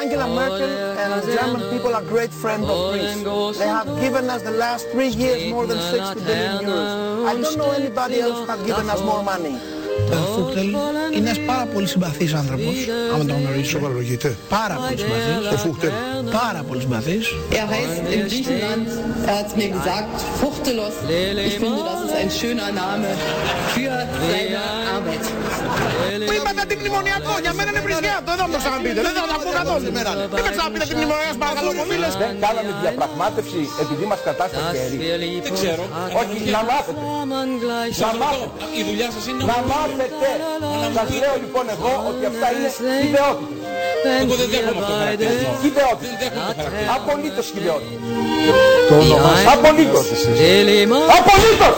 Angela Merkel and the German people are great friends of Greece. They have given us the last three years more than 60 billion euros. I don't know anybody else who has given us more money. Ο Φούχτελ είναι ένας πάρα πολύ συμπαθής άνθρωπος, άμα τον γνωρίσω. Σοβαρολογείται. Πάρα πολύ συμπαθής. Ο Φούχτελ. Πάρα πολύ συμπαθής. Er heißt in Griechenland, er hat mir gesagt, Fuchtelos. Ich finde, das ist ein schöner Name für seine Arbeit. Που είπατε αντιμνημονιακό, για μένα είναι βρισιάτο, εδώ μου ξαναπείτε, δεν θα τα πω καθόλου. Δεν με ξαναπείτε αντιμνημονιακός, παρακαλώ πολύ. Δεν κάναμε διαπραγμάτευση επειδή μας κατάστασε χέρι. Δεν ξέρω. Όχι, να μάθετε. Να μάθετε. Η δουλειά σας είναι Να μάθετε. Σας λέω λοιπόν εγώ ότι αυτά είναι ιδεότητες. Εγώ δεν δέχομαι αυτό το χαρακτηρισμό. Ιδεότητες. Δεν δέχομαι το χαρακτηρισμό. Απολύτως ιδεότητες. Το όνομα Απολύτως. Απολύτως.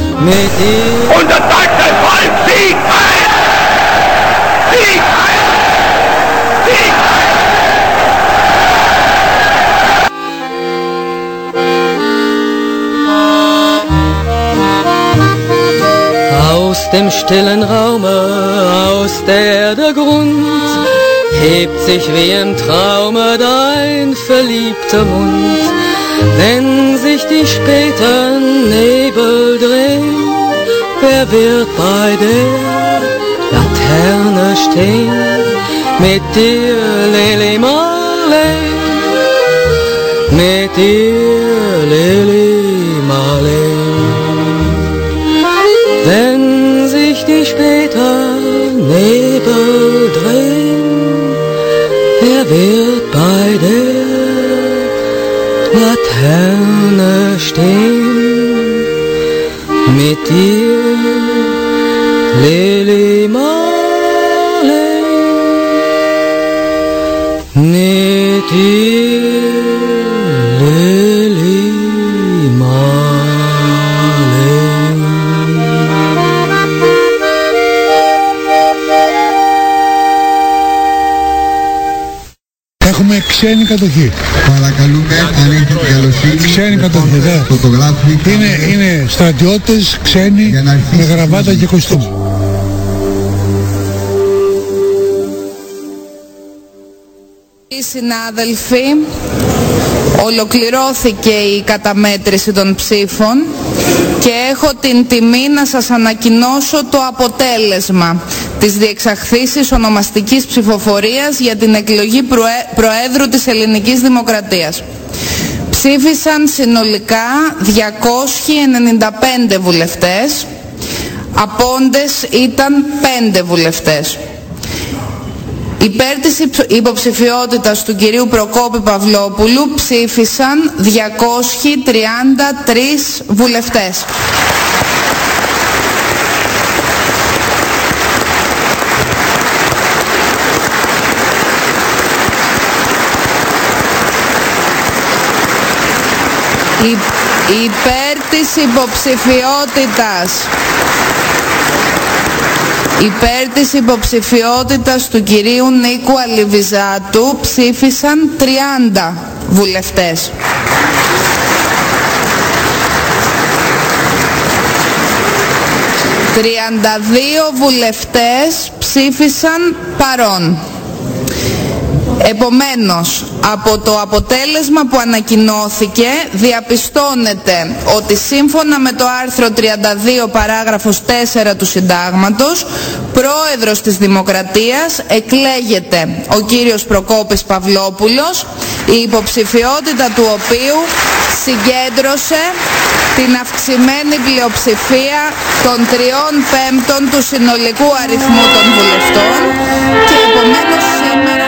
Und das sagt der Volk Sieg heil! Sieg heil! Sieg heil! Aus dem stillen Raume, aus der der Grund hebt sich wie im Traume dein verliebter Mund. Wenn sich die späten Nebel drehen, wer wird bei der Laterne stehen? Mit dir, Lili Marley, mit dir, Lili Marley. Wenn sich die später Nebel drehen, wer wird bei der Laterne stehen? Mit dir, Έχουμε ξένη κατοχή. Παρακαλούμε, αν έχετε την καλοσύνη, Ξένη κατοχή, δε. φωτογράφοι Είναι, είναι στρατιώτες ξένοι Για να αρχίσει με η γραβάτα και συζήτηση. Συνάδελφοι, ολοκληρώθηκε η καταμέτρηση των ψήφων και έχω την τιμή να σας ανακοινώσω το αποτέλεσμα της διεξαχθήσης ονομαστικής ψηφοφορίας για την εκλογή Προέδρου της Ελληνικής Δημοκρατίας. Ψήφισαν συνολικά 295 βουλευτές, απόντες ήταν 5 βουλευτές. Υπέρ της υποψηφιότητας του κυρίου Προκόπη Παυλόπουλου ψήφισαν 233 βουλευτές. Υπέρ της υποψηφιότητας Υπέρ της υποψηφιότητας του κυρίου Νίκου Αλιβιζάτου ψήφισαν 30 βουλευτές. 32 βουλευτές ψήφισαν παρόν. Επομένως, από το αποτέλεσμα που ανακοινώθηκε διαπιστώνεται ότι σύμφωνα με το άρθρο 32 παράγραφος 4 του Συντάγματος πρόεδρος της Δημοκρατίας εκλέγεται ο κύριος Προκόπης Παυλόπουλος η υποψηφιότητα του οποίου συγκέντρωσε την αυξημένη πλειοψηφία των τριών πέμπτων του συνολικού αριθμού των βουλευτών και επομένως σήμερα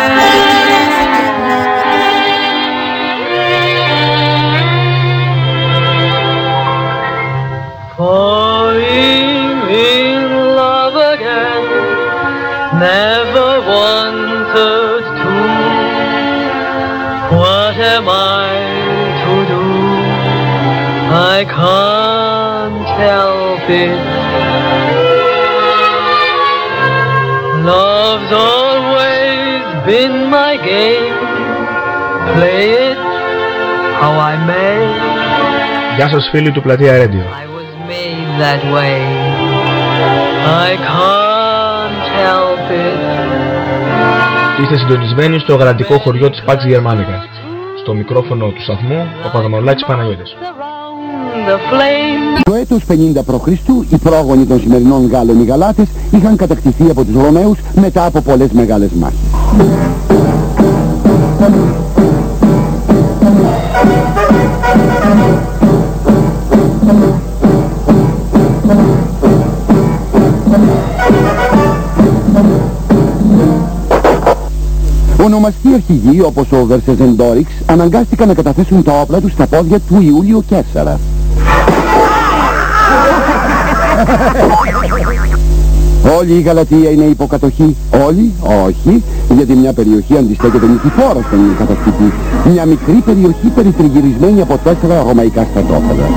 Play it how I may. Γεια σας φίλοι του Πλατεία Radio. made that way. I can't help it. Είστε συντονισμένοι στο γραντικό χωριό της Πάξ Γερμανικά. Στο μικρόφωνο του σταθμού, ο Παπαδομολάκης Παναγιώτης. Το έτος 50 π.Χ. οι πρόγονοι των σημερινών Γάλλων οι Γαλάτες είχαν κατακτηθεί από τους Ρωμαίους μετά από πολλές μεγάλες μάχες. Ονομαστοί αρχηγοί όπως ο Βερσεζεντόριξ αναγκάστηκαν να καταθέσουν τα όπλα τους στα πόδια του Ιούλιο Κέσσαρα. Όλη η Γαλατεία είναι υποκατοχή. Όλοι, όχι, γιατί μια περιοχή αντιστέκεται νικηφόρα στον κατακτητή. Μια μικρή περιοχή περιτριγυρισμένη από τέσσερα ρωμαϊκά στρατόπεδα.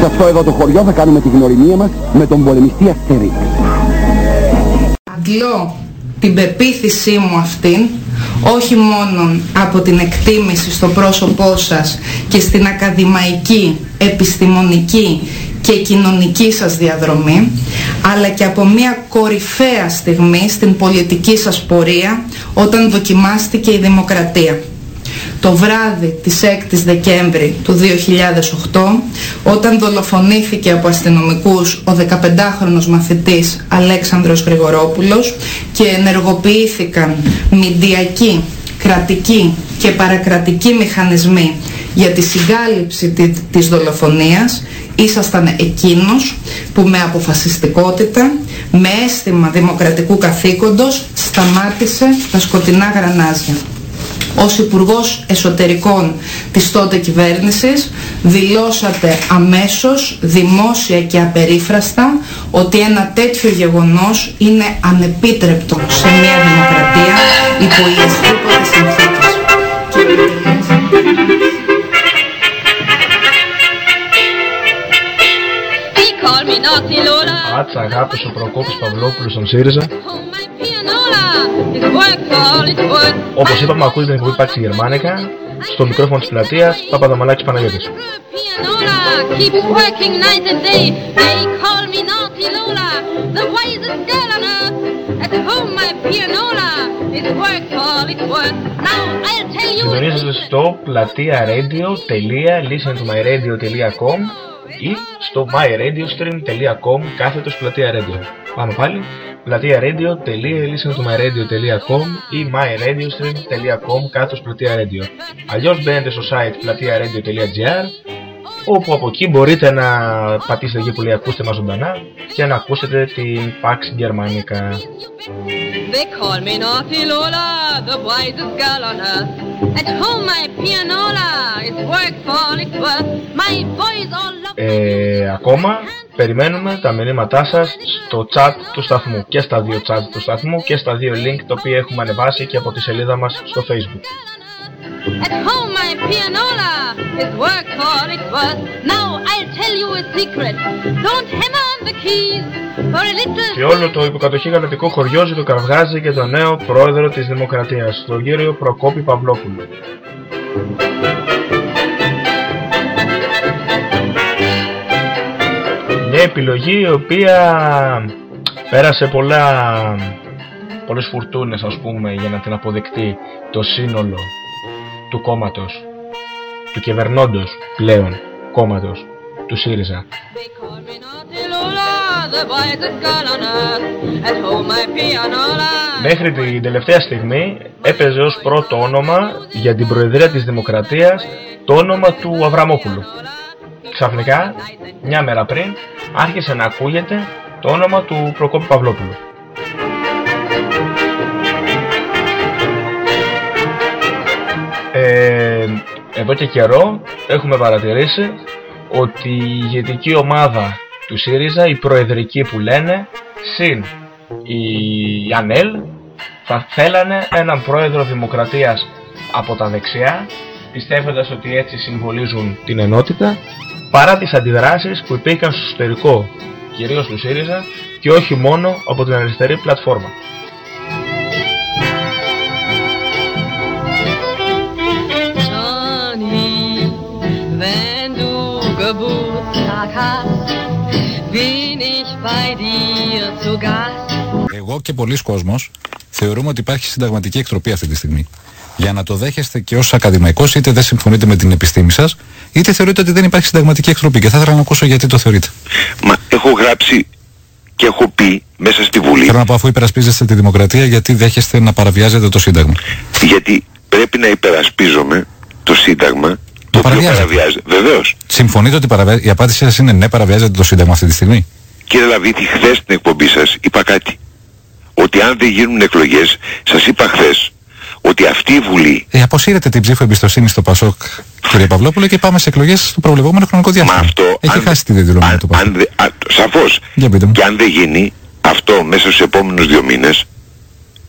Σε αυτό εδώ το χωριό θα κάνουμε τη γνωριμία μας με τον πολεμιστή Αστερίξ. Αντλώ την πεποίθησή μου αυτήν όχι μόνο από την εκτίμηση στο πρόσωπό σας και στην ακαδημαϊκή, επιστημονική και κοινωνική σας διαδρομή αλλά και από μια κορυφαία στιγμή στην πολιτική σας πορεία όταν δοκιμάστηκε η δημοκρατία το βράδυ της 6ης Δεκέμβρη του 2008 όταν δολοφονήθηκε από αστυνομικούς ο 15χρονος μαθητής Αλέξανδρος Γρηγορόπουλος και ενεργοποιήθηκαν μηντιακοί, κρατικοί και παρακρατικοί μηχανισμοί για τη συγκάλυψη της δολοφονίας ήσασταν εκείνος που με αποφασιστικότητα, με αίσθημα δημοκρατικού καθήκοντος σταμάτησε τα σκοτεινά γρανάζια ως Υπουργός Εσωτερικών της τότε κυβέρνησης δηλώσατε αμέσως, δημόσια και απερίφραστα ότι ένα τέτοιο γεγονός είναι ανεπίτρεπτο σε μια δημοκρατία υπό ιεσδήποτε συνθήκες. Άτσα αγάπης ο Προκόπης Παυλόπουλος στον ΣΥΡΙΖΑ όπως είπαμε, ακούτε την εκπομπή Γερμάνικα. Στο μικρόφωνο της πλατείας Παπαδομαλάκης Παναγιώτης. Συντονίζεσαι στο πλατεία-radio.listen-to-my-radio.com ή στο myradiostream.com κάθετος πλατεία-radio. Πάμε πάλι πλατεία radio.listentomyradio.com ή myradiostream.com κάθετος πλατεία radio. Αλλιώς μπαίνετε στο site πλατεία radio.gr όπου από εκεί μπορείτε να πατήσετε εκεί που λέει ακούστε μας ζωντανά και να ακούσετε την Pax Germanica. They call me Naughty Lola, the wisest girl on earth. At home my pianola is worth for all it's worth. My boys all love Ε, ακόμα περιμένουμε τα μηνύματά σας στο chat του σταθμού και στα δύο chat του σταθμού και στα δύο link τα οποία έχουμε ανεβάσει και από τη σελίδα μας στο facebook. At home my pianola is worth for all it's worth. Now I'll tell you a secret. Don't hammer on the keys for a little Και όλο το υποκατοχή γαλατικό χωριό ζητοκραυγάζει για τον νέο πρόεδρο της Δημοκρατίας, τον κύριο Προκόπη Παυλόπουλο. Μια επιλογή η οποία πέρασε πολλά, πολλές φουρτούνες ας πούμε για να την αποδεκτεί το σύνολο του κόμματος, του κυβερνώντος πλέον κόμματος, του ΣΥΡΙΖΑ. Lola, the wisest girl on earth. At home my pianola Μέχρι την τελευταία στιγμή έπαιζε ως πρώτο όνομα για την Προεδρία της Δημοκρατίας το όνομα του Αβραμόπουλου. Ξαφνικά, μια μέρα πριν, άρχισε να ακούγεται το όνομα του Προκόπη Παυλόπουλου. Ε, εδώ και καιρό έχουμε παρατηρήσει ότι η ηγετική ομάδα του ΣΥΡΙΖΑ, η προεδρική που λένε, συν η ΑΝΕΛ, θα θέλανε έναν πρόεδρο δημοκρατίας από τα δεξιά, πιστεύοντας ότι έτσι συμβολίζουν την ενότητα, παρά τις αντιδράσεις που υπήρχαν στο εσωτερικό, κυρίως του ΣΥΡΙΖΑ, και όχι μόνο από την αριστερή πλατφόρμα. Bin ich bei dir zu Gast; Εγώ και πολλοί κόσμος θεωρούμε ότι υπάρχει συνταγματική εκτροπή αυτή τη στιγμή. Για να το δέχεστε και ως ακαδημαϊκός, είτε δεν συμφωνείτε με την επιστήμη σας, είτε θεωρείτε ότι δεν υπάρχει συνταγματική εκτροπή. Και θα ήθελα να ακούσω γιατί το θεωρείτε. Μα έχω γράψει και έχω πει μέσα στη Βουλή Θέλω να πω, αφού υπερασπίζεστε τη δημοκρατία, γιατί δέχεστε να παραβιάζετε το Σύνταγμα. γιατί πρέπει να υπερασπίζομαι το Σύνταγμα το οποίο παραβιάζεται. παραβιάζεται. Βεβαίως. Συμφωνείτε ότι παραβιάζετε. Η απάντησή σας είναι ναι, παραβιάζετε το Σύνταγμα αυτή τη στιγμή; Κύριε Λαβίτη, χθες στην εκπομπή σας είπα κάτι. Ότι αν δεν γίνουν εκλογές, σας είπα χθες ότι αυτή η Βουλή Ε, αποσύρετε την ψήφο εμπιστοσύνη στο Πασόκ, κύριε Παυλόπουλο, και πάμε σε εκλογές στο προβλεπόμενο χρονικό διάστημα. αυτό, Έχει αν- χάσει τη διαδηλωμένη του Πασόκ. αν δε, α, σαφώς Για πείτε μου. και αν δεν γίνει αυτό μέσα στους επόμενους δύο μήνες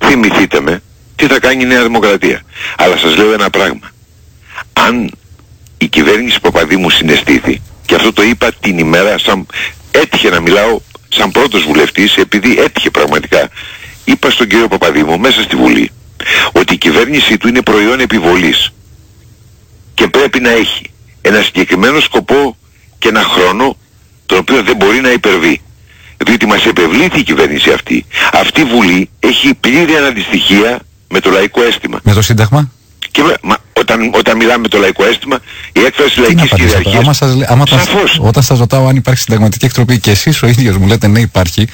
θυμηθείτε με τι θα κάνει η Νέα Δημοκρατία αλλά σας λέω ένα πράγμα αν η κυβέρνηση Παπαδήμου συναισθήθη και αυτό το είπα την ημέρα σαν, έτυχε να μιλάω σαν πρώτος βουλευτής επειδή έτυχε πραγματικά είπα στον κύριο Παπαδήμου μέσα στη Βουλή ότι η κυβέρνησή του είναι προϊόν επιβολής και πρέπει να έχει ένα συγκεκριμένο σκοπό και ένα χρόνο τον οποίο δεν μπορεί να υπερβεί. Διότι μας επευλήθη η κυβέρνηση αυτή. Αυτή η Βουλή έχει πλήρη αναντιστοιχεία με το λαϊκό αίσθημα. Με το Σύνταγμα; Και με- μα, όταν, όταν μιλάμε με το λαϊκό αίσθημα, η έκφραση Τι να λαϊκής απαντήσετε. κυριαρχίας... Άμα σας, λέ- άμα τα- Σαφώς. όταν σας ρωτάω αν υπάρχει συνταγματική εκτροπή και εσείς ο ίδιος μου λέτε ναι υπάρχει,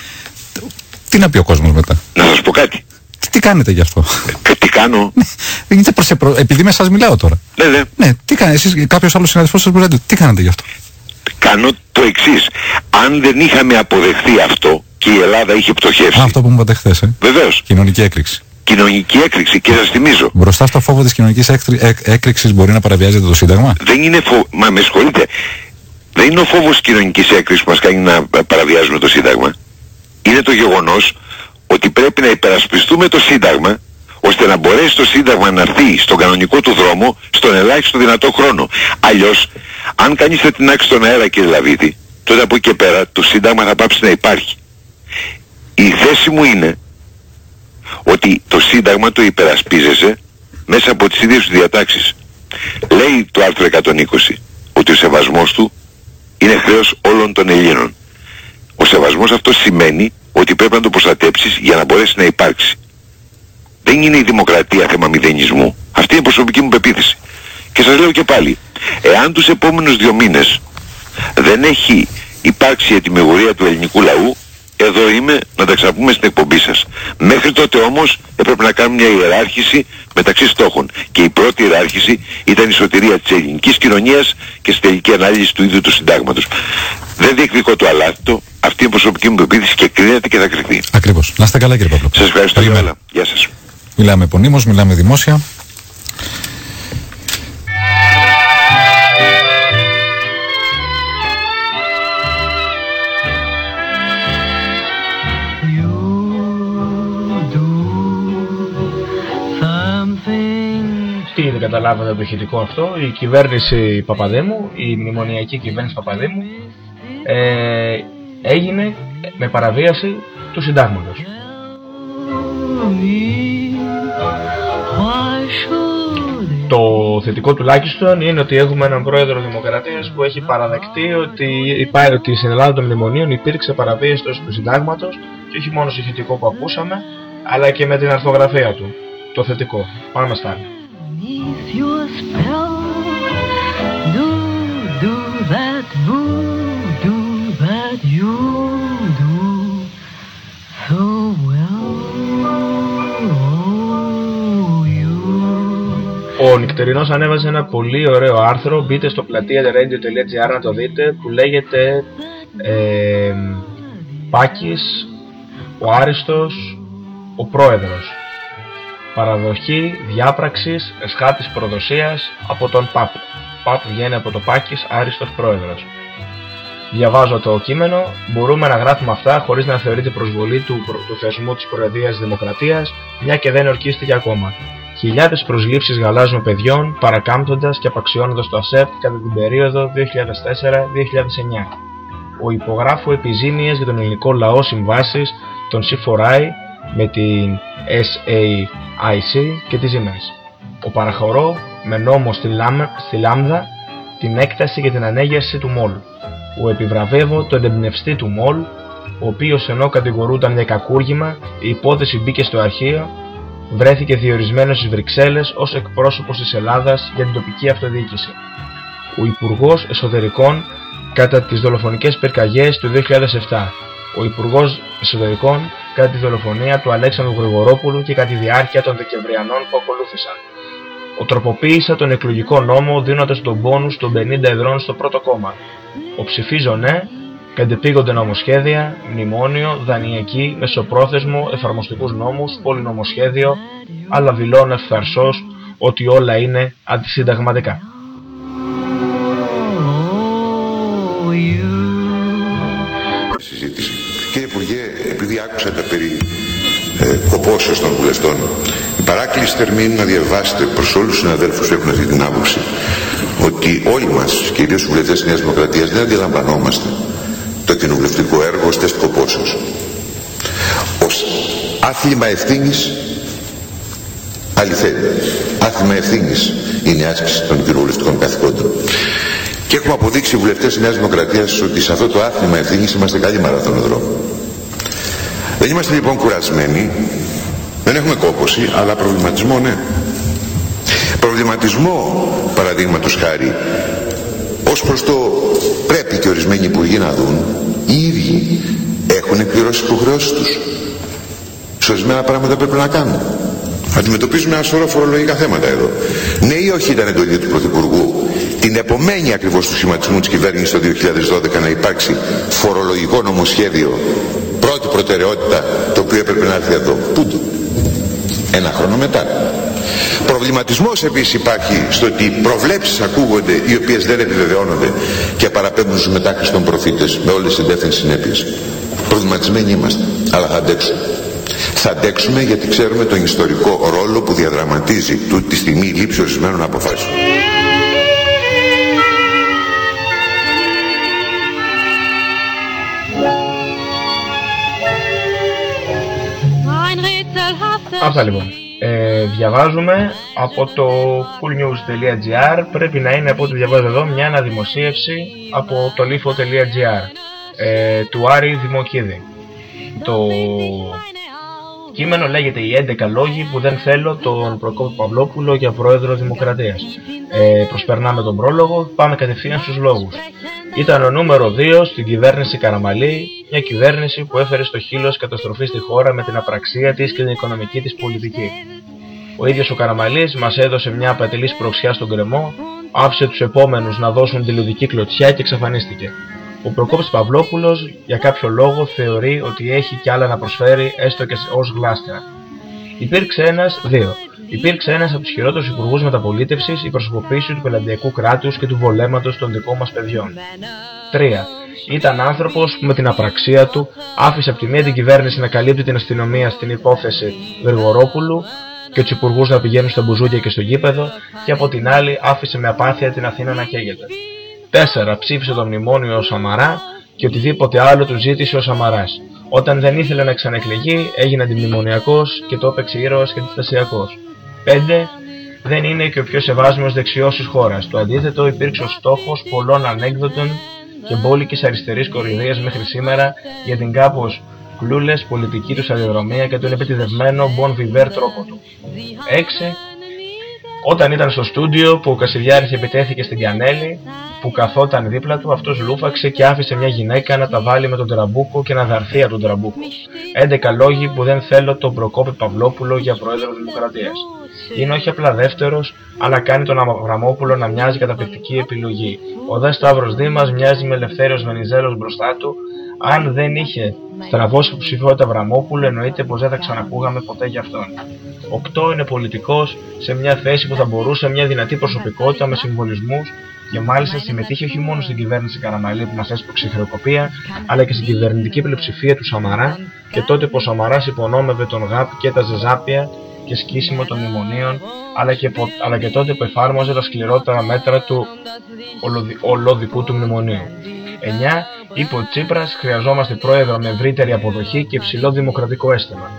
τι να πει ο κόσμος μετά; Να σας πω κάτι. Τι, τι κάνετε γι' αυτό; Και τι κάνω. Δεν γίνεται προς, προ- επειδή με σας μιλάω τώρα. Ναι, ναι. Ναι, τι κάνετε εσείς, κάποιος άλλος συναδελφός σας μου λέτε, τι κάνετε γι' αυτό; Κάνω το εξής. Αν δεν είχαμε αποδεχθεί αυτό και η Ελλάδα είχε πτωχεύσει, Α, αυτό που μου είπατε χθες, ε. βεβαίως, Κοινωνική έκρηξη. Κοινωνική έκρηξη και σας θυμίζω, Μπροστά στο φόβο της κοινωνικής έκτρι- έκ- έκρηξης μπορεί να παραβιάζεται το Σύνταγμα; δεν είναι φο... Μα με συγχωρείτε. Δεν είναι ο φόβος κοινωνικής έκρησης που μας κάνει να παραβιάζουμε το Σύνταγμα; Είναι το γεγονός ότι πρέπει να υπερασπιστούμε το Σύνταγμα ώστε να μπορέσει το Σύνταγμα να έρθει στον κανονικό του δρόμο στον ελάχιστο δυνατό χρόνο. Αλλιώς, αν κανείς θα την άξει στον αέρα κύριε Λαβίδη, τότε από εκεί και πέρα το Σύνταγμα θα πάψει να υπάρχει. Η θέση μου είναι ότι το Σύνταγμα το υπερασπίζεσαι μέσα από τις ίδιες τους διατάξεις. Λέει το άρθρο 120 ότι ο σεβασμός του είναι χρέος όλων των Ελλήνων. Ο σεβασμός αυτός σημαίνει ότι πρέπει να το προστατέψεις για να μπορέσει να υπάρξει. Δεν είναι η δημοκρατία θέμα μηδενισμού. Αυτή είναι η προσωπική μου πεποίθηση. Και σας λέω και πάλι, εάν τους επόμενους δύο μήνες δεν έχει υπάρξει η ετοιμιγορία του ελληνικού λαού, εδώ είμαι να τα ξαπούμε στην εκπομπή σας. Μέχρι τότε όμως έπρεπε να κάνουμε μια ιεράρχηση μεταξύ στόχων. Και η πρώτη ιεράρχηση ήταν η σωτηρία της ελληνικής κοινωνίας και στη τελική ανάλυση του ίδιου του συντάγματος. Δεν διεκδικώ το αλάθητο, αυτή είναι η προσωπική μου πεποίθηση και κρίνεται και θα κρυθεί. Ακριβώς. Να είστε καλά κύριε Παπλό. Σας ευχαριστώ για Καλημέρα. όλα. Γεια σας. Μιλάμε επωνύμως, μιλάμε δημόσια. Τι δεν καταλάβατε το ηχητικό αυτό, η κυβέρνηση Παπαδέμου, η μνημονιακή κυβέρνηση Παπαδέμου ε, έγινε με παραβίαση του συντάγματος. Το θετικό τουλάχιστον είναι ότι έχουμε έναν πρόεδρο Δημοκρατίας που έχει παραδεχτεί ότι, υπά- ότι στην Ελλάδα των μνημονίων υπήρξε παραβίαση του συντάγματος και όχι μόνο στο ηχητικό που ακούσαμε, αλλά και με την αρθογραφία του. Το θετικό. Πάμε στα άλλα. Beneath your spell, do do that voodoo that you do so well. Oh, you. Ο Νυχτερινός ανέβασε ένα πολύ ωραίο άρθρο, μπείτε στο πλατεία radio.gr να το δείτε, που λέγεται ε, Πάκης, ο Άριστος, ο Πρόεδρος. Παραδοχή διάπραξης εσχάτης προδοσίας από τον ΠΑΠ. ΠΑΠ βγαίνει από το Πάκης, Άριστος Πρόεδρος. Διαβάζω το κείμενο, μπορούμε να γράφουμε αυτά χωρίς να θεωρείται προσβολή του, προ- του θεσμού της Προεδρίας Δημοκρατίας, μια και δεν ορκίστηκε ακόμα. Χιλιάδες προσλήψεις γαλάζιων παιδιών, παρακάμπτοντας και απαξιώνοντας το ΑΣΕΠ κατά την περίοδο 2004-2009. Ο υπογράφου επιζήμιες για τον ελληνικό λαό συμβάσεις των C4I με την SAIC και τις ζημές. Ο παραχωρώ με νόμο στη, Λάμ- στη Λάμδα την έκταση και την ανέγερση του ΜΟΛ. Ο επιβραβεύω τον εμπνευστή του ΜΟΛ, ο οποίος ενώ κατηγορούταν για κακούργημα, η υπόθεση μπήκε στο αρχείο, βρέθηκε διορισμένος στις Βρυξέλλες ως εκπρόσωπος της Ελλάδας για την τοπική αυτοδιοίκηση. Ο Υπουργός Εσωτερικών κατά τις δολοφονικές πυρκαγιές του 2007. Ο Υπουργός Εσωτερικών κατά τη δολοφονία του Αλέξανδρου Γρηγορόπουλου και κατά τη διάρκεια των Δεκεμβριανών που ακολούθησαν. Ο τροποποίησα τον εκλογικό νόμο δίνοντας τον πόνους των 50 εδρών στο πρώτο κόμμα. Ο ψηφίζω ναι, κατεπήγονται νομοσχέδια, μνημόνιο, δανειακή, μεσοπρόθεσμο, εφαρμοστικούς νόμους, πολυνομοσχέδιο, αλλά δηλώνω ευθαρσός ότι όλα είναι αντισυνταγματικά. συζήτηση. Επειδή άκουσα τα περί ε, κοπόσεως των βουλευτών, η παράκληση θερμή είναι να διαβάσετε προς όλους τους συναδέλφους που έχουν αυτή την άποψη ότι όλοι μας, κυρίως οι βουλευτές της Νέας Δημοκρατίας, δεν αντιλαμβανόμαστε το κοινοβουλευτικό έργο ως τεστ κοπόσεως. Ως άθλημα ευθύνης αληθαίνει. Άθλημα ευθύνης είναι η άσκηση των κοινοβουλευτικών καθηκόντων. Και έχουμε αποδείξει οι βουλευτές της Νέας Δημοκρατίας ότι σε αυτό το άθλημα ευθύνης είμαστε καλοί μαραθωνοδρόμοι. Δεν είμαστε λοιπόν κουρασμένοι, δεν έχουμε κόπωση, αλλά προβληματισμό ναι. Προβληματισμό, παραδείγματο χάρη, ως προς το πρέπει και ορισμένοι υπουργοί να δουν, οι ίδιοι έχουν εκπληρώσει τι υποχρεώσεις τους. Σε ορισμένα πράγματα πρέπει να κάνουν. Αντιμετωπίζουμε ένα σωρό φορολογικά θέματα εδώ. Ναι ή όχι ήταν εντολή του Πρωθυπουργού την επομένη ακριβώς του σχηματισμού της κυβέρνησης το 2012 να υπάρξει φορολογικό νομοσχέδιο πρώτη προτεραιότητα το οποίο έπρεπε να έρθει εδώ. Πού το. Ένα χρόνο μετά. Προβληματισμός επίσης υπάρχει στο ότι προβλέψεις ακούγονται οι οποίες δεν επιβεβαιώνονται και παραπέμπουν στους μετάχρηστων προφήτες με όλες τις εντεύθυνες συνέπειες. Προβληματισμένοι είμαστε, αλλά θα αντέξουμε. Θα αντέξουμε γιατί ξέρουμε τον ιστορικό ρόλο που διαδραματίζει τούτη τη στιγμή η λήψη ορισμένων αποφάσεων. Αυτά λοιπόν. Ε, διαβάζουμε από το coolnews.gr πρέπει να είναι από ό,τι διαβάζω εδώ μια αναδημοσίευση από το lifo.gr ε, του Άρη Δημοκίδη. Το κείμενο λέγεται «Οι 11 λόγοι που δεν θέλω τον Προκόπη Παυλόπουλο για Πρόεδρο Δημοκρατίας». Ε, προσπερνάμε τον πρόλογο, πάμε κατευθείαν στους λόγους. Ήταν ο νούμερο 2 στην κυβέρνηση Καραμαλή, μια κυβέρνηση που έφερε στο χείλος καταστροφής στη χώρα με την απραξία της και την οικονομική της πολιτική. Ο ίδιος ο Καραμαλής μας έδωσε μια απατηλής προξιά στον κρεμό, άφησε τους επόμενους να δώσουν τη λουδική κλωτσιά και εξαφανίστηκε. Ο Προκόπης Παυλόπουλος για κάποιο λόγο θεωρεί ότι έχει κι άλλα να προσφέρει έστω και ως γλάστρα. Υπήρξε ένας, δύο. Υπήρξε ένας από τους χειρότερους υπουργούς μεταπολίτευσης η προσωποποίηση του πελαντιακού κράτους και του βολέματος των δικών μας παιδιών. 3. Ήταν άνθρωπος που με την απραξία του άφησε από τη μία την κυβέρνηση να καλύπτει την αστυνομία στην υπόθεση Βεργορόπουλου και τους υπουργούς να πηγαίνουν στα μπουζούκια και στο γήπεδο και από την άλλη άφησε με απάθεια την Αθήνα να καίγεται. 4. Ψήφισε το μνημόνιο ο Σαμαρά και οτιδήποτε άλλο του ζήτησε ο Σαμαράς. Όταν δεν ήθελε να ξανεκλεγεί έγινε αντιμνημονιακός και το έπαιξε ήρωας και αντιστασιακός. 5. Δεν είναι και ο πιο σεβάσμιος δεξιός της χώρας. Το αντίθετο υπήρξε ο στόχος πολλών ανέκδοτων και μπόλικης αριστερής κορυδίας μέχρι σήμερα για την κάπως κλούβες πολιτική τους σταδιοδρομία και τον επιτηδευμένο bon vivant τρόπο του. 6. Όταν ήταν στο στούντιο που ο Κασιδιάρης επιτέθηκε στην Κανέλλη, που καθόταν δίπλα του, αυτός λούφαξε και άφησε μια γυναίκα να τα βάλει με τον τραμπούκο και να δαρθεί από τον τραμπούκο. 11 λόγοι που δεν θέλω τον Προκόπη Παυλόπουλο για πρόεδρο Δημοκρατίας. Είναι όχι απλά δεύτερος, αλλά κάνει τον Αβραμόπουλο να μοιάζει καταπληκτική επιλογή. Ο δε Σταύρος Δήμας μοιάζει με Ελευθέριος Βενιζέλος μπροστά του, αν δεν είχε στραβώσει υποψηφιότητα Αβραμόπουλου, εννοείται πως δεν θα ξανακούγαμε ποτέ για αυτόν. 8 είναι πολιτικός σε μια θέση που θα μπορούσε μια δυνατή προσωπικότητα με συμβολισμούς και μάλιστα συμμετείχε όχι μόνο στην κυβέρνηση Καραμαλή που μα έσπρωξε η χρεοκοπία, αλλά και στην κυβερνητική πλειοψηφία του Σαμαρά και τότε που ο Σαμαράς υπονόμευε τον ΓΑΠ και τα ζεζάπια και σκίσιμο των μνημονίων, αλλά και, αλλά και τότε που εφάρμοζε τα σκληρότερα μέτρα του ολοδικού του μνημονίου. 9. Είπε ο Τσίπρας, χρειαζόμαστε πρόεδρο με ευρύτερη αποδοχή και υψηλό δημοκρατικό αίσθημα.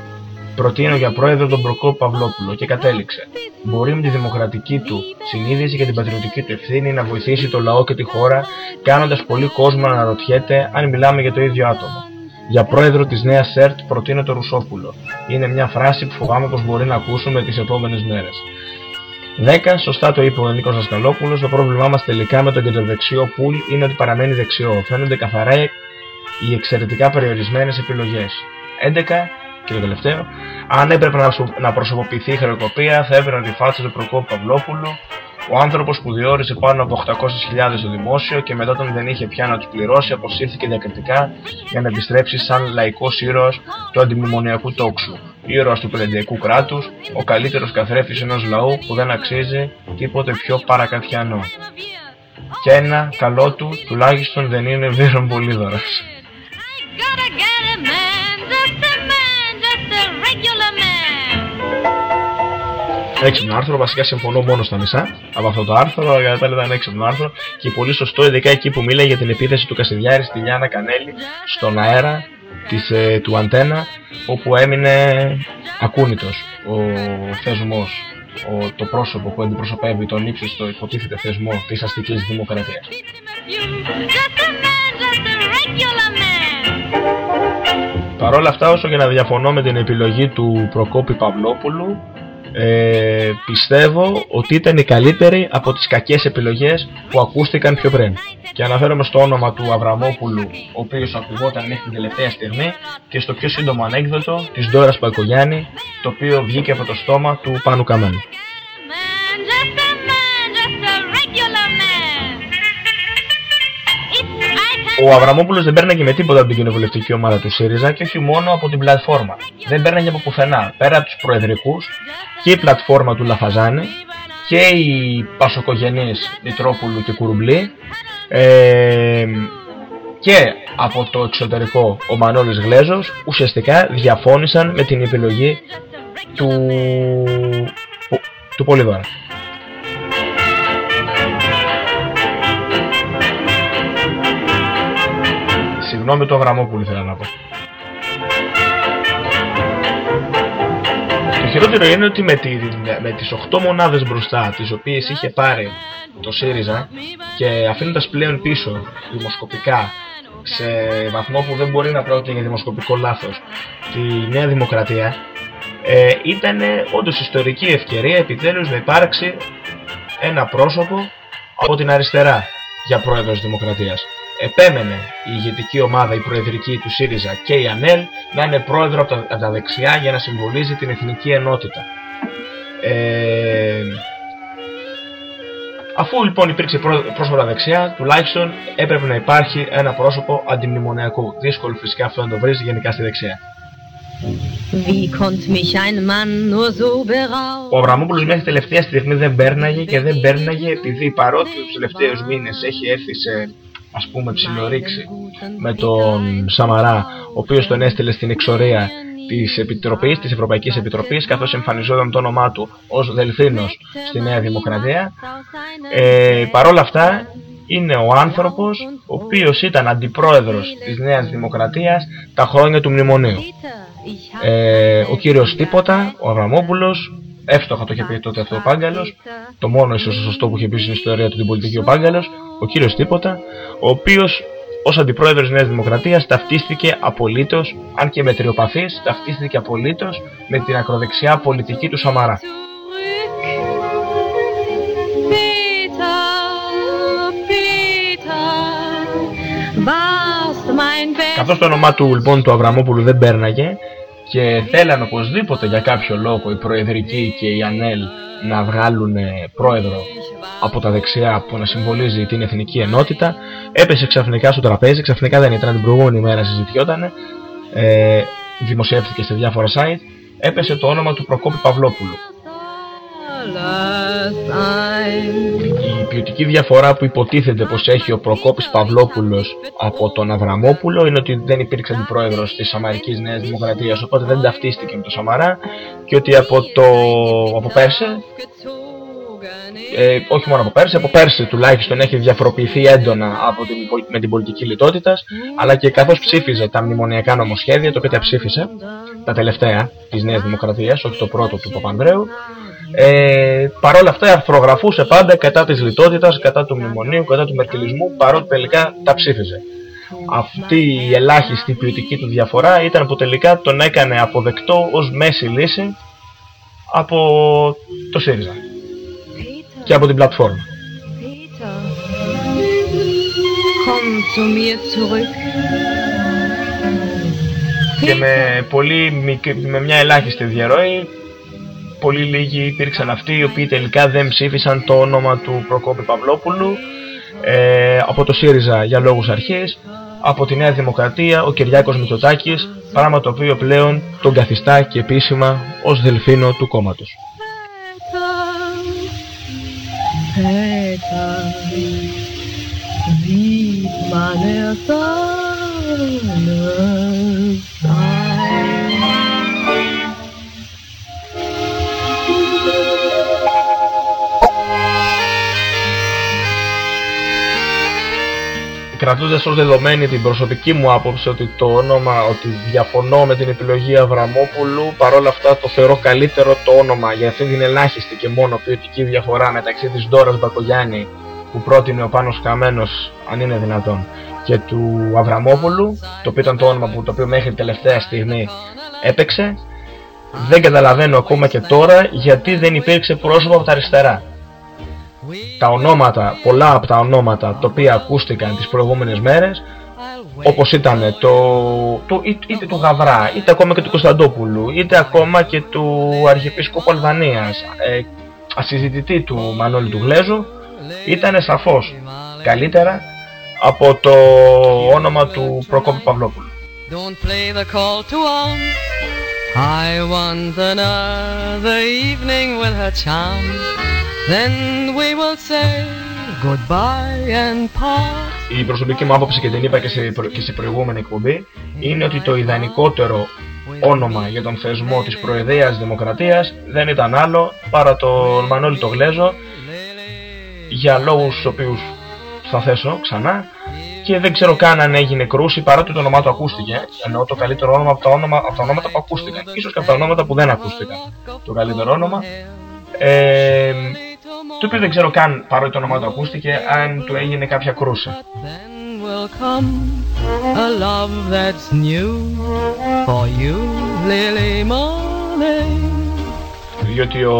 Προτείνω για πρόεδρο τον Προκόπη Παυλόπουλο και κατέληξε. Μπορεί με τη δημοκρατική του συνείδηση και την πατριωτική του ευθύνη να βοηθήσει το λαό και τη χώρα, κάνοντας πολύ κόσμο να αναρωτιέται αν μιλάμε για το ίδιο άτομο. Για πρόεδρο της νέας ΣΕΡΤ προτείνω τον Ρουσόπουλο. Είναι μια φράση που φοβάμαι πως μπορεί να ακούσουμε τις επόμενες μέρες. 10. Σωστά το είπε ο Νίκος Δασκαλόπουλο. Το πρόβλημά μας τελικά με τον κεντροδεξιό πουλ είναι ότι παραμένει δεξιό. Φαίνονται καθαρά οι εξαιρετικά περιορισμένες επιλογές. 11. Και το τελευταίο, αν έπρεπε να προσωποποιηθεί η χρεοκοπία, θα έπαιρνε τη φάτσα του Προκόπου Παυλόπουλου, ο άνθρωπος που διόρισε πάνω από 800.000 στο δημόσιο και μετά όταν δεν είχε πια να τους πληρώσει, αποσύρθηκε διακριτικά για να επιστρέψει σαν λαϊκός ήρωας του αντιμνημονιακού τόξου ήρωας του πελεντιακού κράτους, ο καλύτερος καθρέφτης ενός λαού που δεν αξίζει τίποτε πιο παρακατιανό. Και ένα καλό του τουλάχιστον δεν είναι Βίρον Πολύδωρας. Έξυπνο άρθρο, βασικά συμφωνώ μόνος στα μισά από αυτό το άρθρο, για τα ήταν έξυπνο άρθρο και πολύ σωστό, ειδικά εκεί που μίλαγε για την επίθεση του Κασιδιάρη στη Λιάννα Κανέλη στον αέρα της, ε, του Αντένα όπου έμεινε ακούνητος ο θεσμός ο, το πρόσωπο που αντιπροσωπεύει τον ύψιστο υποτίθεται θεσμό της αστικής δημοκρατίας. Παρ' όλα αυτά όσο και να διαφωνώ με την επιλογή του Προκόπη Παυλόπουλου ε, πιστεύω ότι ήταν η καλύτερη από τις κακές επιλογές που ακούστηκαν πιο πριν. Και αναφέρομαι στο όνομα του Αβραμόπουλου, ο οποίος ακουγόταν μέχρι την τελευταία στιγμή, και στο πιο σύντομο ανέκδοτο της Ντόρας Πακογιάννη, το οποίο βγήκε από το στόμα του Πάνου Καμένου. Ο Αβραμόπουλος δεν παίρναγε με τίποτα από την κοινοβουλευτική ομάδα του ΣΥΡΙΖΑ και όχι μόνο από την πλατφόρμα. Δεν παίρναγε από πουθενά. Πέρα από τους προεδρικούς και η πλατφόρμα του Λαφαζάνη και οι πασοκογενείς Μητρόπουλου και Κουρουμπλή ε, και από το εξωτερικό ο Μανώλης Γλέζος ουσιαστικά διαφώνησαν με την επιλογή του, του Πολυδόρα. Συγγνώμη το Γραμμόπουλο ήθελα να πω. Το χειρότερο είναι ότι με, τη, με τις 8 μονάδες μπροστά τις οποίες είχε πάρει το ΣΥΡΙΖΑ και αφήνοντας πλέον πίσω δημοσκοπικά σε βαθμό που δεν μπορεί να πρόκειται για δημοσκοπικό λάθος τη Νέα Δημοκρατία ε, ήταν όντως ιστορική ευκαιρία επιτέλους να υπάρξει ένα πρόσωπο από την αριστερά για πρόεδρος της Δημοκρατίας. Επέμενε η ηγετική ομάδα, η προεδρική του ΣΥΡΙΖΑ και η ΑΝΕΛ να είναι πρόεδρο από τα, από τα δεξιά για να συμβολίζει την εθνική ενότητα. Ε, αφού λοιπόν υπήρξε πρό- πρόσωπο δεξιά, τουλάχιστον έπρεπε να υπάρχει ένα πρόσωπο αντιμνημονιακού. Δύσκολο φυσικά αυτό να το βρεις γενικά στη δεξιά. Wie konnte mich ein Mann nur so berauben? Ο Αβραμόπουλος μέχρι τελευταία στιγμή δεν πέρναγε και δεν πέρναγε επειδή παρότι τους τελευταίους μήνες έχει έρθει σε ας πούμε ψιλορίξη με τον Σαμαρά ο οποίος τον έστειλε στην εξορία της Επιτροπής, της Ευρωπαϊκής Επιτροπής καθώς εμφανιζόταν το όνομά του ως Δελφίνος στη Νέα Δημοκρατία. ε, παρόλα αυτά είναι ο άνθρωπος ο οποίος ήταν αντιπρόεδρος της Νέας Δημοκρατίας τα χρόνια του Μνημονίου. Ε, ο κύριος Τίποτα, ο Αβραμόπουλος, εύστοχα το είχε πει τότε αυτό ο Πάγκαλος, το μόνο ίσως σωστό που είχε πει στην ιστορία του την πολιτική ο Πάγκαλος, ο κύριος Τίποτα, ο οποίος ως αντιπρόεδρος της Νέας Δημοκρατίας ταυτίστηκε απολύτως, αν και με τριοπαθής, ταυτίστηκε απολύτως με την ακροδεξιά πολιτική του Σαμαρά. Peter, Peter, warst mein Bester. Καθώς το όνομά του λοιπόν του Αβραμόπουλου δεν πέρναγε και θέλαν οπωσδήποτε για κάποιο λόγο η Προεδρική και η ΑΝΕΛ να βγάλουν πρόεδρο από τα δεξιά που να συμβολίζει την εθνική ενότητα. Έπεσε ξαφνικά στο τραπέζι, ξαφνικά δεν ήταν την προηγούμενη μέρα συζητιόταν ε, δημοσιεύτηκε σε διάφορα site. Έπεσε το όνομα του Προκόπη Παυλόπουλου. Η ποιοτική διαφορά που υποτίθεται πως έχει ο Προκόπης Παυλόπουλος από τον Αβραμόπουλο είναι ότι δεν υπήρξε αντιπρόεδρος της Σαμαρικής Νέας Δημοκρατίας οπότε δεν ταυτίστηκε με τον Σαμαρά και ότι από, το, από πέρσι ε, όχι μόνο από πέρσι, από πέρσι τουλάχιστον έχει διαφοροποιηθεί έντονα από την, πολ- με την πολιτική λιτότητας, αλλά και καθώς ψήφιζε τα μνημονιακά νομοσχέδια, το οποίο τα ψήφισε, τα τελευταία της Νέας Δημοκρατίας, όχι το πρώτο του Παπανδρέου, ε, παρόλα αυτά αρθρογραφούσε πάντα κατά της λιτότητας, κατά του μνημονίου, κατά του μερκελισμού, παρότι τελικά τα ψήφιζε. Αυτή η ελάχιστη ποιοτική του διαφορά ήταν που τελικά τον έκανε αποδεκτό ως μέση λύση από το ΣΥΡΙΖΑ και από την πλατφόρμα. Komm zu mir zurück. Και με, πολύ, μικ- με μια ελάχιστη διαρροή, πολύ λίγοι υπήρξαν αυτοί οι οποίοι τελικά δεν ψήφισαν το όνομα του Προκόπη Παυλόπουλου ε, από το ΣΥΡΙΖΑ για λόγους αρχής, από τη Νέα Δημοκρατία ο Κυριάκος Μητσοτάκης, πράγμα το οποίο πλέον τον καθιστά και επίσημα ως δελφίνο του κόμματος. Väter sieht man erst κρατώντας ως δεδομένη την προσωπική μου άποψη ότι το όνομα, ότι διαφωνώ με την επιλογή Αβραμόπουλου, παρόλα αυτά το θεωρώ καλύτερο το όνομα για αυτή την ελάχιστη και μόνο ποιοτική διαφορά μεταξύ της Ντόρας Μπακογιάννη που πρότεινε ο Πάνος Καμένος, αν είναι δυνατόν, και του Αβραμόπουλου, το οποίο ήταν το όνομα που το οποίο μέχρι τελευταία στιγμή έπαιξε, δεν καταλαβαίνω ακόμα και τώρα γιατί δεν υπήρξε πρόσωπο από τα αριστερά τα ονόματα, πολλά από τα ονόματα τα οποία ακούστηκαν τις προηγούμενες μέρες όπως ήταν το, το, είτε, είτε του Γαβρά, είτε ακόμα και του Κωνσταντόπουλου, είτε ακόμα και του Αρχιεπίσκοπου Αλβανίας, ε, ασυζητητή του Μανώλη του Γλέζου, ήταν σαφώς καλύτερα από το όνομα του Προκόπη Παυλόπουλου. Don't play the call to arms. I want another evening with her charm. Then we will say goodbye and part. η προσωπική μου άποψη και την είπα και σε, προ- και σε προηγούμενη εκπομπή είναι ότι το ιδανικότερο όνομα για τον θεσμό της Προεδρίας Δημοκρατίας δεν ήταν άλλο παρά τον Μανώλη το Γλέζο για λόγους τους οποίους θα θέσω ξανά και δεν ξέρω καν αν έγινε κρούση παρότι το όνομά του ακούστηκε ενώ το καλύτερο όνομα από τα, όνομα, από τα ονόματα που ακούστηκαν ίσως και από τα ονόματα που δεν ακούστηκαν το καλύτερο όνομα ε, το οποίο δεν ξέρω καν παρότι το όνομά του ακούστηκε αν του έγινε κάποια κρούση will come, a love that's new for you, Lily Marley. διότι ο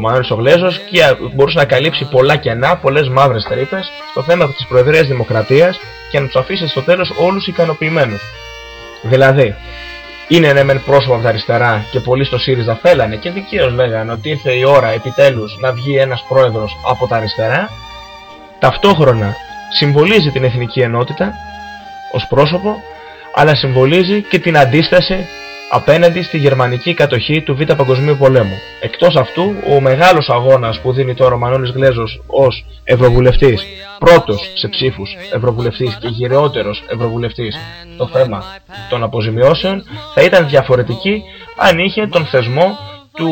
Μανώλης ο Γλέζος και μπορούσε να καλύψει πολλά κενά, πολλές μαύρες τρύπες στο θέμα της Προεδρίας Δημοκρατίας και να τους αφήσει στο τέλος όλους ικανοποιημένους. Δηλαδή, είναι ναι μεν πρόσωπο από τα αριστερά και πολλοί στο ΣΥΡΙΖΑ φέλανε και δικαίως λέγανε ότι ήρθε η ώρα επιτέλους να βγει ένας πρόεδρος από τα αριστερά, ταυτόχρονα συμβολίζει την εθνική ενότητα ως πρόσωπο, αλλά συμβολίζει και την αντίσταση απέναντι στη γερμανική κατοχή του Β' Παγκοσμίου Πολέμου. Εκτός αυτού, ο μεγάλος αγώνας που δίνει τώρα ο Μανώλης Γλέζος ως Ευρωβουλευτής, πρώτος σε ψήφους Ευρωβουλευτής και γυρεότερος Ευρωβουλευτής το θέμα των αποζημιώσεων, θα ήταν διαφορετική αν είχε τον θεσμό του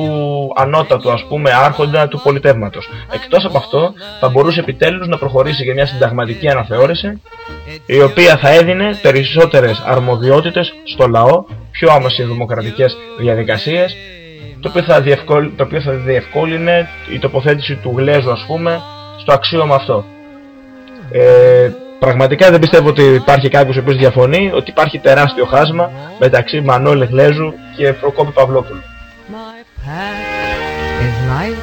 ανώτατου ας πούμε άρχοντα του πολιτεύματος. Εκτός από αυτό θα μπορούσε επιτέλους να προχωρήσει για μια συνταγματική αναθεώρηση η οποία θα έδινε περισσότερες αρμοδιότητες στο λαό, πιο άμεσες δημοκρατικές διαδικασίες το οποίο, θα διευκόλ... το οποίο θα διευκόλυνε η τοποθέτηση του Γλέζου ας πούμε στο αξίωμα αυτό. Ε, πραγματικά δεν πιστεύω ότι υπάρχει κάποιος ο οποίος διαφωνεί ότι υπάρχει τεράστιο χάσμα μεταξύ Μανώλη Γλέζου και Προκόπη Παυλόπουλου. Is life.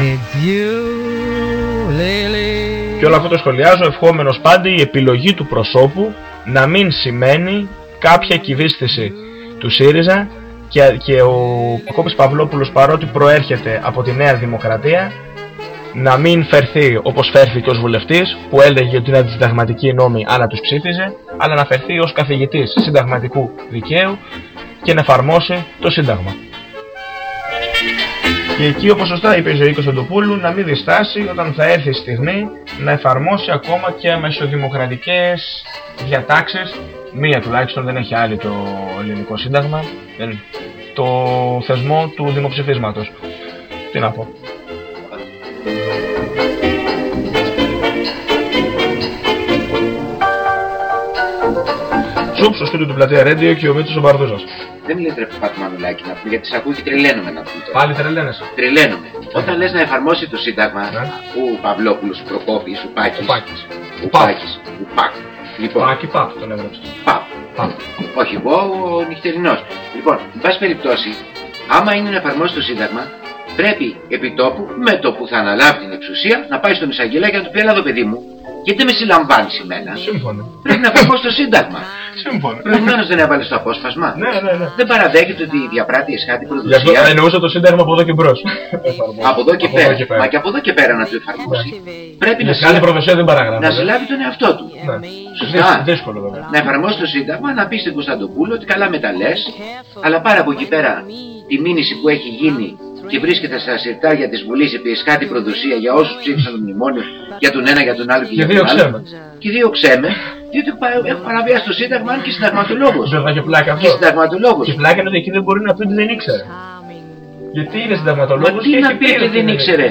It's you, Lily. Και όλο αυτό το σχολιάζω ευχόμενος πάντα η επιλογή του προσώπου να μην σημαίνει κάποια κυβίστηση του ΣΥΡΙΖΑ και, και ο Κώπης Παυλόπουλος παρότι προέρχεται από τη Νέα Δημοκρατία να μην φερθεί όπως φέρθηκε ως βουλευτής που έλεγε ότι είναι αντισυνταγματική νόμη αλλά τους ψήφιζε αλλά να φερθεί ως καθηγητής συνταγματικού δικαίου και να εφαρμόσει το Σύνταγμα. Και εκεί όπως σωστά είπε η ζωή Κωνσταντοπούλου να μην διστάσει όταν θα έρθει η στιγμή να εφαρμόσει ακόμα και μεσοδημοκρατικές διατάξεις μία τουλάχιστον δεν έχει άλλη το ελληνικό σύνταγμα δεν, το θεσμό του δημοψηφίσματος. Τι να πω. Σουπ στο στούντιο του Πλατεία Ρέντιο και ο Μίτσος ο Μπαρδούζας. Δεν μου λες ρε Παπά Μανουλάκη να πούμε γιατί σε ακούω και τρελαίνομαι να πούμε. τώρα. Πάλι τρελαίνεσαι. Τρελαίνομαι. Όταν λες να εφαρμόσει το Σύνταγμα, ο Παυλόπουλος, ο Προκόπης, ο Πάκης. Ναι. Ο Πάκης. Ο Πάκης. Ο Πάκ. Λοιπόν, Πάκι παπ τον έγραψε. Παπ. Όχι εγώ, ο νυχτερινός. Λοιπόν, εν πάση περιπτώσει, άμα είναι να εφαρμόσει το Σύνταγμα, πρέπει επί τόπου, με το που θα αναλάβει την εξουσία, να πάει στον εισαγγελέα και να του πει: Έλα εδώ, παιδί μου, γιατί δεν με συλλαμβάνεις εμένα; Σύμφωνο. Πρέπει να εφαρμόσει το Σύνταγμα. Σύμφωνο. Προηγουμένως δεν έβαλες το απόσπασμα. Ναι, ναι, ναι. Δεν παραδέχεται ότι διαπράττει εσχάτη Γι' αυτό προδοσία. εννοούσα το Σύνταγμα από εδώ και μπρος. Από εδώ και πέρα. Μα και από εδώ και πέρα να το εφαρμόσει. Πρέπει να Ναι. Κάτι προδοσία δεν παραγράφεται. να συλλάβει τον εαυτό του. Ναι. Σωστά. Δύσκολο- Δύσκολο βέβαια. Να εφαρμόσει το Σύνταγμα, να πει στην Κωνσταντοπούλου ότι καλά με τα λες, αλλά πάρα από εκεί πέρα τη μήνυση που έχει γίνει και βρίσκεται στα συρτάρια τη Βουλή επί εσχάτη προδοσία για όσους ψήφισαν το μνημόνιο για τον ένα, για τον άλλο και, Και για τον δίωξέ άλλο. με. Και δίωξέ με, διότι πα- έχω παραβιάσει το Σύνταγμα αν και συνταγματολόγος. Βέβαια και πλάκα αυτό. Και συνταγματολόγος. Και πλάκα είναι ότι εκεί δεν μπορεί να πει ότι δεν ήξερε. Γιατί είναι συνταγματολόγος Μα τι και να έχει πει ότι ότι δεν ήξερε.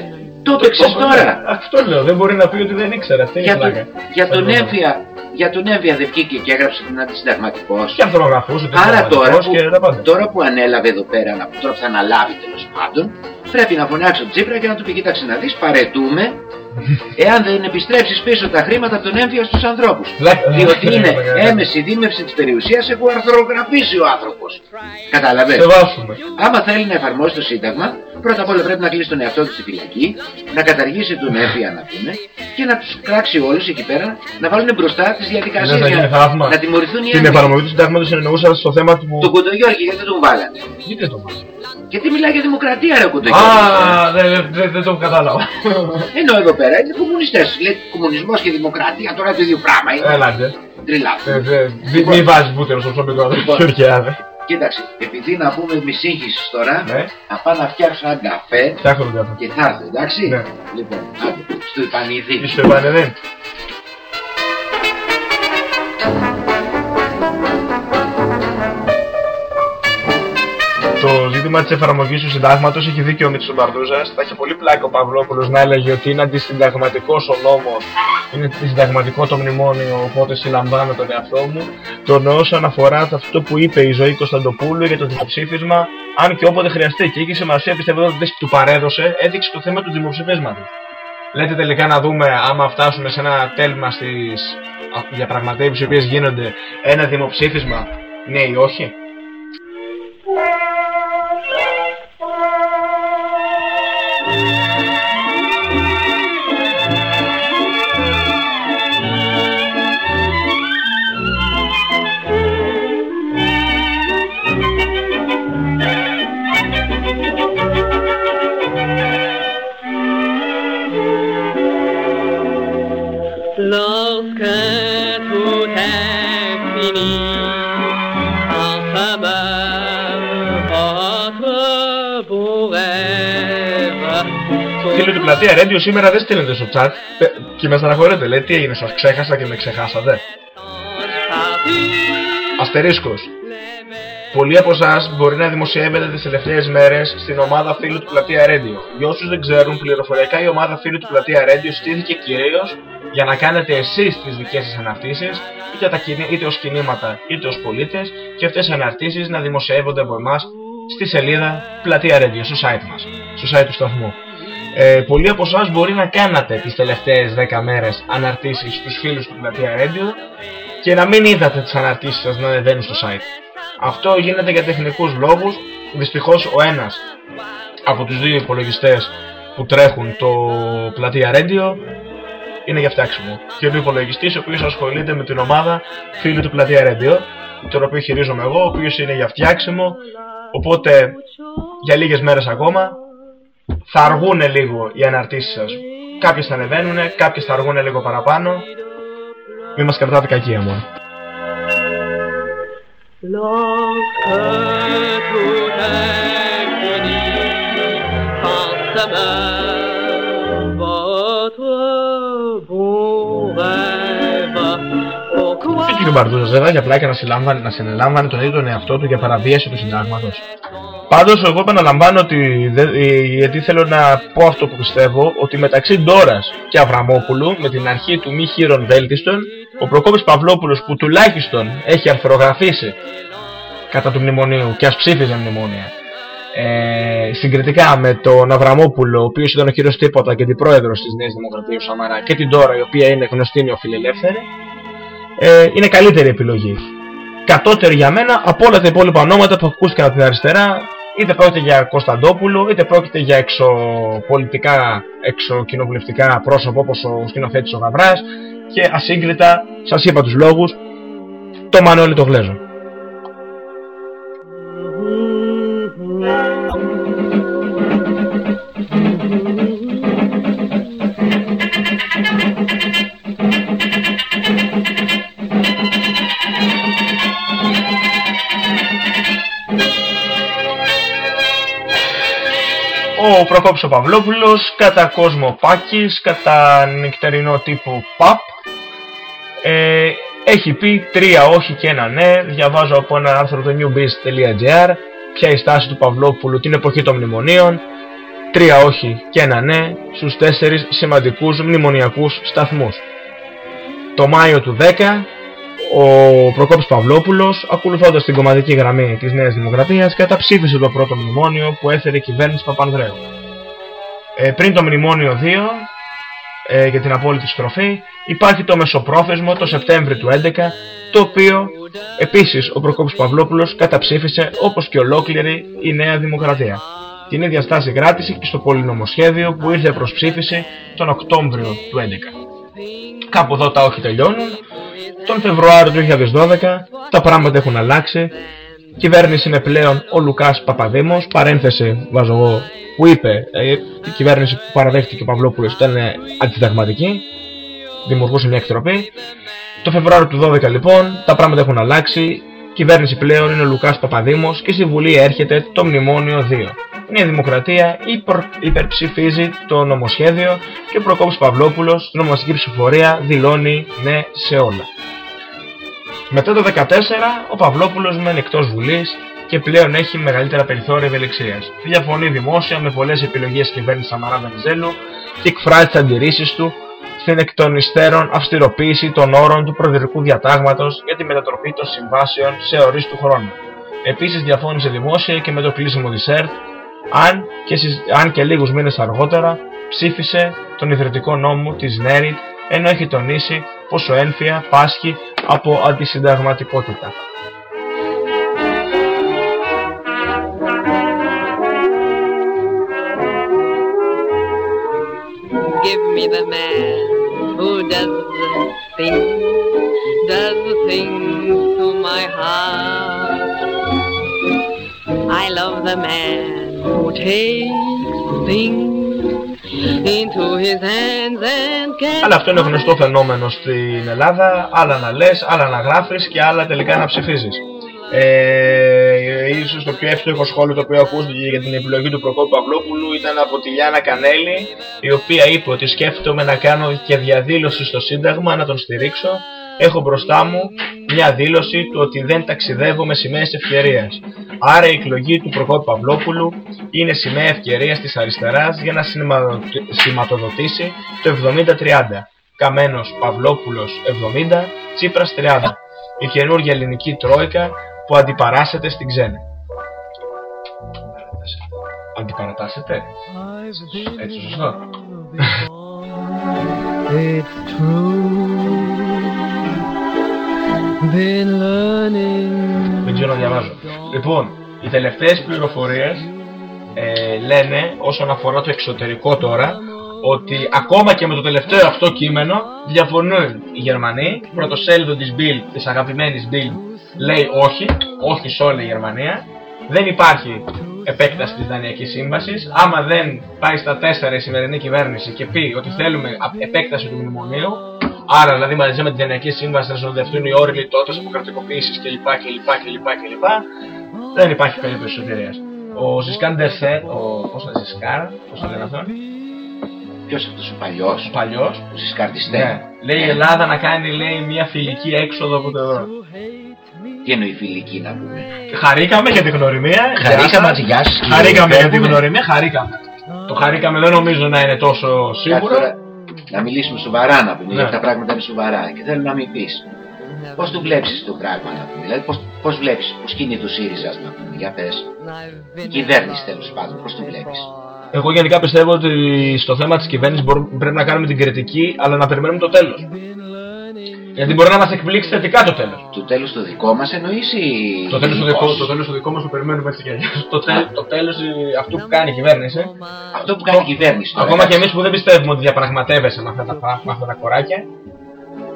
Το έπαιξες Ω, τώρα. Αυτό λέω, δεν μπορεί να πει ότι δεν ήξερε. Αυτή είναι η Για, τον, πλάκα. για τον Αυτό. Έμφυα, για τον Έμφυα δεν βγήκε και έγραψε την αντισυνταγματικός. Και ανθρογραφούς, ότι Άρα είναι τώρα πραγματικός που, και τα πάντα. τώρα που ανέλαβε εδώ πέρα, να- τώρα που θα αναλάβει τέλος πάντων, πρέπει να φωνάξει τον Τσίπρα και να του πει: Κοίταξε να δεις, παρετούμε. Εάν δεν επιστρέψεις πίσω τα χρήματα από τον έμφυα στους ανθρώπους. Διότι είναι έμεση δίμευση της περιουσίας, έχω αρθρογραφήσει ο άνθρωπος. Καταλαβαίνετε. Σεβάσουμε. Άμα θέλει να εφαρμόσει το Σύνταγμα, πρώτα απ' όλα πρέπει να κλείσει τον εαυτό τους στη φυλακή, να καταργήσει τον έμφυα να πούμε και να τους κράξει όλους εκεί πέρα να βάλουν μπροστά τις διαδικασίε Δεν θα γίνει θαύμα. να τιμωρηθούν οι Την έμφυα. εφαρμογή του συντάγματος εννοούσα στο θέμα του... Τον Κοντογιώργη γιατί δεν τον βάλανε; Γιατί δεν τον βάλανε; Γιατί μιλάει για δημοκρατία ρε ο Κοντογιώργη. Α, δεν δεν- δεν το κατάλαβα. Ενώ εδώ πέρα είναι κομμουνιστές. Λέει κομμουνισμός και δημοκρατία τώρα το ίδιο πράγμα είναι. Έλατε. Τριλάδε. Ε, δε- Μην μη βάζεις βούτυρο στο ψωμικό. Λοιπόν. Γεωργιάδε. Κοίταξε, επειδή να πούμε μη σύγχυσης τώρα, Ναι. θα πάω να φτιάξω έναν καφέ Φτιάχνω τον καφέ. και θα έρθω, εντάξει; Ναι. Λοιπόν, άντε, στο Ιπανίδη. Είσαι επανεδέν. Το ζήτημα της εφαρμογής του συντάγματος έχει δίκιο ο Μίτσος Μπαρδούζας. Θα είχε πολύ πλάκα ο Παυλόπουλος να έλεγε ότι είναι αντισυνταγματικός ο νόμος, είναι αντισυνταγματικό το μνημόνιο, οπότε συλλαμβάνω τον εαυτό μου. Το εννοώ όσον αφορά αυτό που είπε η ζωή Κωνσταντοπούλου για το δημοψήφισμα, αν και όποτε χρειαστεί. Και είχε σημασία πιστεύω ότι δεν του παρέδωσε, έδειξε το θέμα του δημοψηφίσματος. Λέτε τελικά να δούμε άμα φτάσουμε σε ένα τέλμα στις α, διαπραγματεύσεις οι οποίες γίνονται ένα δημοψήφισμα ναι ή όχι; Lorsque tout est fini, enfin votre beau rêve. Φίλοι του πλατεία Radio σήμερα δεν στέλνετε στο chat ε, και με στεναχωρείτε. Λέει τι έγινε, σας ξέχασα και με ξεχάσατε. Αστερίσκος. Πολλοί από εσάς μπορεί να δημοσιεύετε τις τελευταίες μέρες στην ομάδα φίλου του Πλατεία Radio. Για όσους δεν ξέρουν, πληροφοριακά η ομάδα φίλου του Πλατεία Radio στήθηκε κυρίως για να κάνετε εσείς τις δικές σας αναρτήσεις, είτε, τα κινη- είτε ως κινήματα είτε ως πολίτες, και αυτές οι αναρτήσεις να δημοσιεύονται από εμάς στη σελίδα Πλατεία Radio, στο site μας, στο site του σταθμού. Ε, πολλοί από εσάς μπορεί να κάνατε τις τελευταίες 10 μέρες αναρτήσεις στους φίλους του Πλατεία Radio και να μην είδατε τις αναρτήσεις σας να ανεβαίνουν στο site. Αυτό γίνεται για τεχνικούς λόγους. Δυστυχώς ο ένας από τους δύο υπολογιστές που τρέχουν το πλατεία Radio είναι για φτιάξιμο. Και είναι ο υπολογιστής ο οποίος ασχολείται με την ομάδα φίλου του πλατεία Radio, τον οποίο χειρίζομαι εγώ, ο οποίος είναι για φτιάξιμο. Οπότε για λίγες μέρες ακόμα θα αργούν λίγο οι αναρτήσεις σας. Κάποιες θα ανεβαίνουν, κάποιες θα αργούν λίγο παραπάνω. Μην μας κρατάτε κακία μόνο. Lorsque tout est fini, pense votre beau rêve. Pourquoi Και ο Μπαρδούζας βέβαια για πλάκα να, συλλάμβανε, να συνελάμβανε τον ίδιο τον εαυτό του για παραβίαση του συντάγματος; Πάντως, εγώ επαναλαμβάνω ότι δεν- ε, γιατί θέλω να πω αυτό που πιστεύω, ότι μεταξύ Ντόρας και Αβραμόπουλου, με την αρχή του μη χείρον βέλτιστον, ο Προκόπης Παυλόπουλος που τουλάχιστον έχει αρθρογραφήσει κατά του μνημονίου και ας ψήφιζε μνημόνια, ε, συγκριτικά με τον Αβραμόπουλο, ο οποίος ήταν ο κύριος Τίποτα και την πρόεδρο της Νέας Δημοκρατίας, ο Σαμαρά, και την Τώρα, η οποία είναι γνωστή νεοφιλελεύθερη, ε, είναι καλύτερη επιλογή. Κατώτερη για μένα από όλα τα υπόλοιπα ονόματα που ακούστηκαν από την αριστερά, είτε πρόκειται για Κωνσταντόπουλο, είτε πρόκειται για εξωπολιτικά, εξοκοινοβουλευτικά πρόσωπα όπως ο σκηνοθέτης ο Γαβράς και ασύγκριτα, σας είπα τους λόγους, το Μανώλη το Γλέζο. Ο Προκόπης ο Παυλόπουλος, κατά κόσμο Πάκης, κατά νυχτερινό τύπου ΠΑΠ, ε, έχει πει τρία όχι και ένα ναι. Διαβάζω από ένα άρθρο του newbiz.gr ποια η στάση του Παυλόπουλου την εποχή των μνημονίων. Τρία όχι και ένα ναι στους τέσσερις σημαντικούς μνημονιακούς σταθμούς. Το Μάιο του 10 ο Προκόπης Παυλόπουλος, ακολουθώντας την κομματική γραμμή της Νέας Δημοκρατίας, καταψήφισε το πρώτο μνημόνιο που έφερε η κυβέρνηση Παπανδρέου. Ε, πριν το μνημόνιο 2, ε, για την απόλυτη στροφή, υπάρχει το μεσοπρόθεσμο το Σεπτέμβριο του 11, το οποίο επίσης ο Προκόπης Παυλόπουλος καταψήφισε όπως και ολόκληρη η Νέα Δημοκρατία. Την ίδια στάση κράτησε και στο πολυνομοσχέδιο που ήρθε προς ψήφιση τον Οκτώβριο του 11. Κάπου εδώ τα όχι τελειώνουν. Τον Φεβρουάριο του 2012 τα πράγματα έχουν αλλάξει. Κυβέρνηση είναι πλέον ο Λουκάς Παπαδήμος, παρένθεση βάζω εγώ, που είπε ε, η κυβέρνηση που παραδέχτηκε ο Παυλόπουλος ήταν ε, αντισυνταγματική, δημιουργούσε μια εκτροπή. Το Φεβρουάριο του 12 λοιπόν τα πράγματα έχουν αλλάξει, κυβέρνηση πλέον είναι ο Λουκάς Παπαδήμος και στη Βουλή έρχεται το Μνημόνιο 2. Η Νέα Δημοκρατία υπορ, υπερψηφίζει το νομοσχέδιο και ο Προκόπης Παυλόπουλος στην ονομαστική ψηφορία δηλώνει ναι σε όλα. Μετά το 2014 ο Παυλόπουλος μένει εκτός Βουλής και πλέον έχει μεγαλύτερα περιθώρια ευελιξίας. Διαφωνεί δημόσια με πολλές επιλογές κυβέρνησης Σαμαρά Βενιζέλου και εκφράζει τις αντιρρήσεις του στην εκ των υστέρων αυστηροποίηση των όρων του προεδρικού διατάγματος για τη μετατροπή των συμβάσεων σε ορίστου χρόνου. Επίσης διαφώνησε δημόσια και με το κλείσιμο της ΕΡΤ, αν και, συζ- αν και λίγους μήνες αργότερα ψήφισε τον ιδρυτικό νόμο της ΝΕΡΙΤ ενώ έχει τονίσει πως ο ένφια πάσχει από αντισυνταγματικότητα. Give me the man who does the things, does the things to my heart. I love the man who takes things Αλλά αυτό είναι γνωστό φαινόμενο στην Ελλάδα. Άλλα να λες, άλλα να γράφεις και άλλα τελικά να ψηφίζεις. Ε, ίσως το πιο εύστοχο σχόλιο το οποίο ακούστηκε για την επιλογή του Προκόπου Παυλόπουλου ήταν από τη Λιάνα Κανέλη η οποία είπε ότι σκέφτομαι να κάνω και διαδήλωση στο Σύνταγμα να τον στηρίξω έχω μπροστά μου μια δήλωση του ότι δεν ταξιδεύω με σημαίες ευκαιρίας. Άρα η εκλογή του Προκόπου Παυλόπουλου είναι σημαία ευκαιρίας της αριστεράς για να σηματο- σηματοδοτήσει το 70-30. Καμένος Παυλόπουλος 70, Τσίπρας 30. Η καινούργια ελληνική τρόικα που αντιπαράσσεται στην ξένη. Αντιπαρατάσσεται. Έτσι σωστό. It's true. Been learning. Δεν ξέρω να διαβάζω. Λοιπόν, οι τελευταίες πληροφορίες ε, λένε όσον αφορά το εξωτερικό τώρα ότι ακόμα και με το τελευταίο αυτό κείμενο διαφωνούν οι Γερμανοί. Πρωτοσέλιδο της Bild, της αγαπημένης Bild, λέει όχι, όχι σε όλη η Γερμανία. Δεν υπάρχει επέκταση της Δανειακής Σύμβασης. Άμα δεν πάει στα 4 η σημερινή κυβέρνηση και πει ότι θέλουμε α- επέκταση του μνημονίου, άρα δηλαδή μαζί με τη Δανειακή Σύμβαση να συνοδευτούν οι όροι λιτότητας, αποκρατικοποίησης κλπ. κλπ, κλπ, κλπ. Δεν υπάρχει περίπτωση σωτηρίας. Ο Ζισκάν Ντεσέ, ο. πώς είναι Ζισκάρ, πώς το λένε αυτόν; Ποιος αυτός ο παλιός, Ο παλιός. ο Ζισκαρτιστέ. Ναι. Λέει η Ελλάδα να κάνει λέει, μια φιλική έξοδο από το ευρώ. Τι εννοεί φιλική να πούμε; Χαρήκαμε για την γνωριμία. Χαρήκαμε, Γεια σας. γεια σας, κύριε Χαρήκαμε για την Πέπουλε. γνωριμία, χαρήκαμε. Το χαρήκαμε δεν νομίζω να είναι τόσο Κάτσε σίγουρο. Τώρα να μιλήσουμε σοβαρά να πούμε, Ναι. γιατί τα πράγματα είναι σοβαρά και θέλω να μην πεις. Πώς το βλέπεις το πράγμα να πούμε, δηλαδή πώς, πώς βλέπεις, πώς κινεί το ΣΥΡΙΖΑ να πούμε, για πες. Η κυβέρνηση τέλος πάντων, πώς το βλέπεις. Εγώ γενικά πιστεύω ότι στο θέμα της κυβέρνησης μπορούμε- πρέπει να κάνουμε την κριτική, αλλά να περιμένουμε το τέλος. Γιατί μπορεί να μας εκπλήξει θετικά το τέλος. Το τέλος το δικό μας εννοείς ή Το τέλος, το, γενικώς; δικό, το τέλος το δικό μας το περιμένουμε έτσι και αλλιώς. Το, τέλος, το τέλος ε, αυτού που κάνει η κυβέρνηση. Αυτό που κάνει η κυβέρνηση τώρα. Ακόμα και εντάξει. εμείς που δεν πιστεύουμε ότι διαπραγματεύεσαι με αυτά τα, πα- με αυτά τα κοράκια,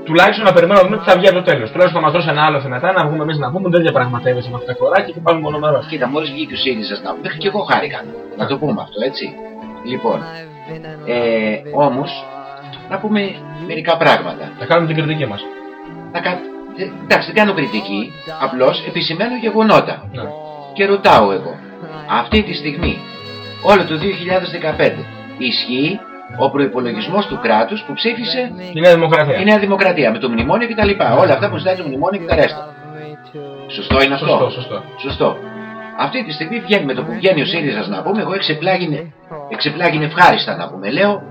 τουλάχιστον να περιμένουμε να δούμε τι θα βγει από το τέλος. Τουλάχιστον θα μας δώσει ένα άλλο μετά να βγούμε εμείς να πούμε δεν διαπραγματεύεσαι με αυτά τα κοράκια και πάμε μονομερός. Κοίτα, μόλις βγήκε ο ΣΥΡΙΖΑ να πούμε, μέχρι και εγώ χάρηκα. Να το πούμε αυτό, έτσι. Λοιπόν, ε, όμως, να πούμε μερικά πράγματα. Θα κάνουμε την κριτική μας. Να κα... ε, Εντάξει, δεν κάνω κριτική, απλώς επισημαίνω γεγονότα. Ναι. Και ρωτάω εγώ, αυτή τη στιγμή, όλο το 2015, ισχύει ο προϋπολογισμός του κράτους που ψήφισε Η Νέα Δημοκρατία. η Νέα Δημοκρατία με το μνημόνιο κτλ. Όλα αυτά που ζητάει το μνημόνιο και τα ρέστα. Σωστό είναι αυτό; Σωστό, σωστό. Σωστό. Αυτή τη στιγμή βγαίνει με το που βγαίνει ο ΣΥΡΙΖΑ να πούμε, εγώ εξεπλάγινε, εξεπλάγινε ευχάριστα να πούμε. Λέω,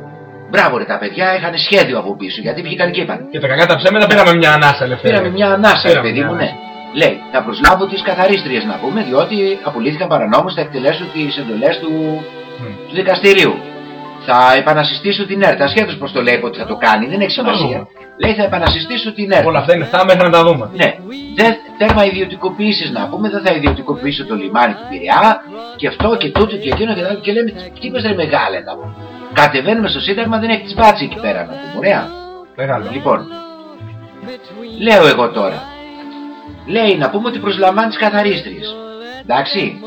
μπράβο ρε τα παιδιά, είχαν σχέδιο από πίσω γιατί βγήκαν και είπαν. Και τα κακά τα ψέματα πήραμε μια ανάσα ελευθερία. Πήραμε μια ανάσα, ρε Πήραμε παιδί μια μου, ανάσα. ναι. Λέει, θα προσλάβω τις καθαρίστριες να πούμε, διότι απολύθηκαν παρανόμως, θα εκτελέσω τις εντολές του, του δικαστηρίου. Θα επανασυστήσω την ΕΡΤ, ασχέτως πώ το λέει ότι θα το κάνει, δεν έχει Θα το σημασία. δούμε. Λέει, θα επανασυστήσω την ΕΡΤ. Όλα αυτά είναι θα μέχρι να τα δούμε. Ναι, δεν, τέρμα ιδιωτικοποιήσει να πούμε, δεν θα ιδιωτικοποιήσω το λιμάνι του Πειραιά και αυτό και τούτο και εκείνο και, τα- και λέμε τι πες ρε μεγάλε να πούμε. Κατεβαίνουμε στο Σύνταγμα, δεν έχει τις μπάτση εκεί πέρα να πούμε, ωραία. Μεγάλο. Λοιπόν, λέω εγώ τώρα, λέει να πούμε ότι προσλαμβάνει τις καθαρίστριες. Εντάξει.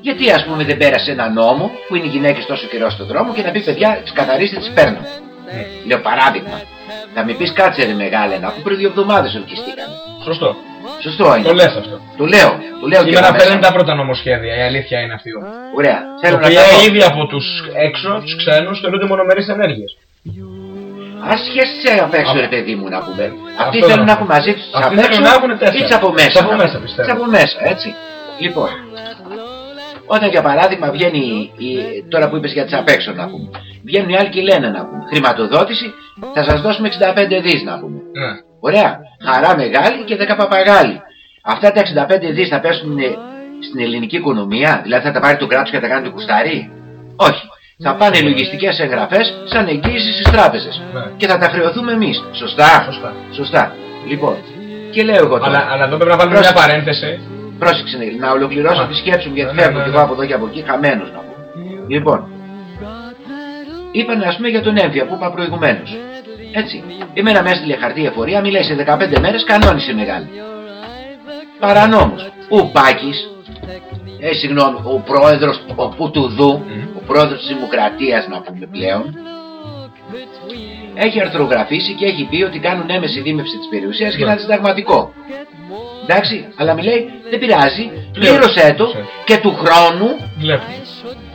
Γιατί ας πούμε δεν πέρασε ένα νόμο που είναι οι γυναίκες τόσο καιρό στον δρόμο και να πει παιδιά τις καθαρίστριες τις παίρνω. Λέω παράδειγμα. Θα με πεις κάτσε ρε μεγάλε να πούμε πριν δύο εβδομάδες ορκιστήκαμε. Σωστό. Σωστό είναι. Το λες αυτό. Το λέω. Το λέω και Σήμερα εγώ μέσα. φαίνεται τα πρώτα νομοσχέδια, η αλήθεια είναι αυτή. Ωραία. Το Θέλω να οποίο τα πω. ήδη από τους έξω, τους ξένους, θεωρούνται μονομερείς ενέργειες. Ασχέσαι απ' έξω ρε παιδί μου να πούμε. Αυτοί Αυτό θέλουν λέω. να έχουν μαζί τους τις Αυτοί απ' θέλουν έξω να έχουν τέσσερα. ή τις από μέσα. Τις από να μέσα, πούμε. πιστεύω. Τις από μέσα, έτσι. Λοιπόν, όταν για παράδειγμα βγαίνει, η- τώρα που είπες για τις απ' έξω να πούμε, βγαίνουν οι άλλοι και λένε να πούμε, χρηματοδότηση θα σας δώσουμε 65 δις να πούμε. Ναι. Ωραία. Χαρά μεγάλη και 10 παπαγάλοι. Αυτά τα 65 δις θα πέσουν ε, στην ελληνική οικονομία, δηλαδή θα τα πάρει το κράτος και θα τα κάνει το κουστάρι; Όχι. Θα πάνε λογιστικές εγγραφές σαν εγγύησης στις τράπεζες. Και θα τα χρεωθούμε εμείς. Σωστά. Σωστά. Λοιπόν, και λέω εγώ τώρα. Αλλά, αλλά εδώ πρέπει να βάλουμε μια Πρόσεξε. παρένθεση. Πρόσεξε Νίλ, να ολοκληρώσω Α. τη σκέψη μου γιατί Ναι, φεύγω ναι, και ναι. εγώ από εδώ και από εκεί χαμένος να πω. Λοιπόν, είπαν ας πούμε για τον έμφυα που είπα προηγουμένως. Έτσι, εμένα με έστειλε χαρτί εφορία, μιλάει σε 15 μέρες, κανόνισε μεγάλη. Παρανόμως, ο Πάκης, ε, συγγνώμη, ο πρόεδρος ο Πουτουδού, ο πρόεδρος της Δημοκρατίας να πούμε πλέον, έχει αρθρογραφήσει και έχει πει ότι κάνουν έμεση δίμευση της περιουσίας και Ναι. είναι αντισυνταγματικό. Εντάξει, αλλά μου λέει δεν πειράζει, πλήρωσέ το και του χρόνου Βλέπω.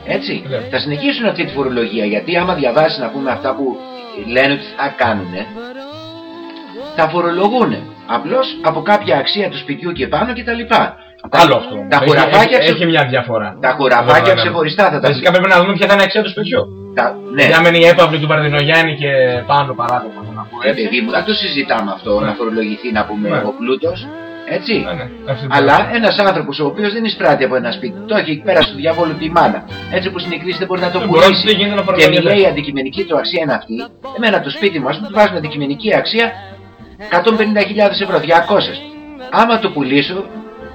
έτσι, θα συνεχίσουν αυτή τη φορολογία γιατί άμα διαβάσεις να πούμε αυτά που λένε ότι θα κάνουν θα φορολογούν απλώς από κάποια αξία του σπιτιού και πάνω και τα λοιπά. Άλλος αυτό. Τα Έχει- χωραφάκια έχει, ξε- έχει μια διαφορά. Τα χωραφάκια Αυτό να ξεχωριστά θα τα Φυσικά πρέπει να δούμε ποια θα είναι η αξία του σπιτιού. Τα, ναι. Για μένει η έπαυλη του Παρδινογιάννη και πάνω παράδειγμα. να πω Ε, έτσι. παιδί μου, δεν το συζητάμε αυτό, να φορολογηθεί να πούμε Ναι. ο πλούτος. Έτσι. αυτή την Αλλά πράγμα. ένας άνθρωπος ο οποίος δεν εισπράττει από ένα σπίτι, το έχει εκεί πέρα στο διαβόλου τη μάνα. Έτσι όπω είναι η κρίση δεν μπορεί να το Δεν μπορεί να πουλήσει. τι γίνεται να Και φορολογείται. μιλάει η αντικειμενική του αξία είναι αυτή. Εμένα το σπίτι μου, α πούμε, του βάζουν αντικειμενική αξία 150.000 ευρώ, 200. Άμα το πουλήσω,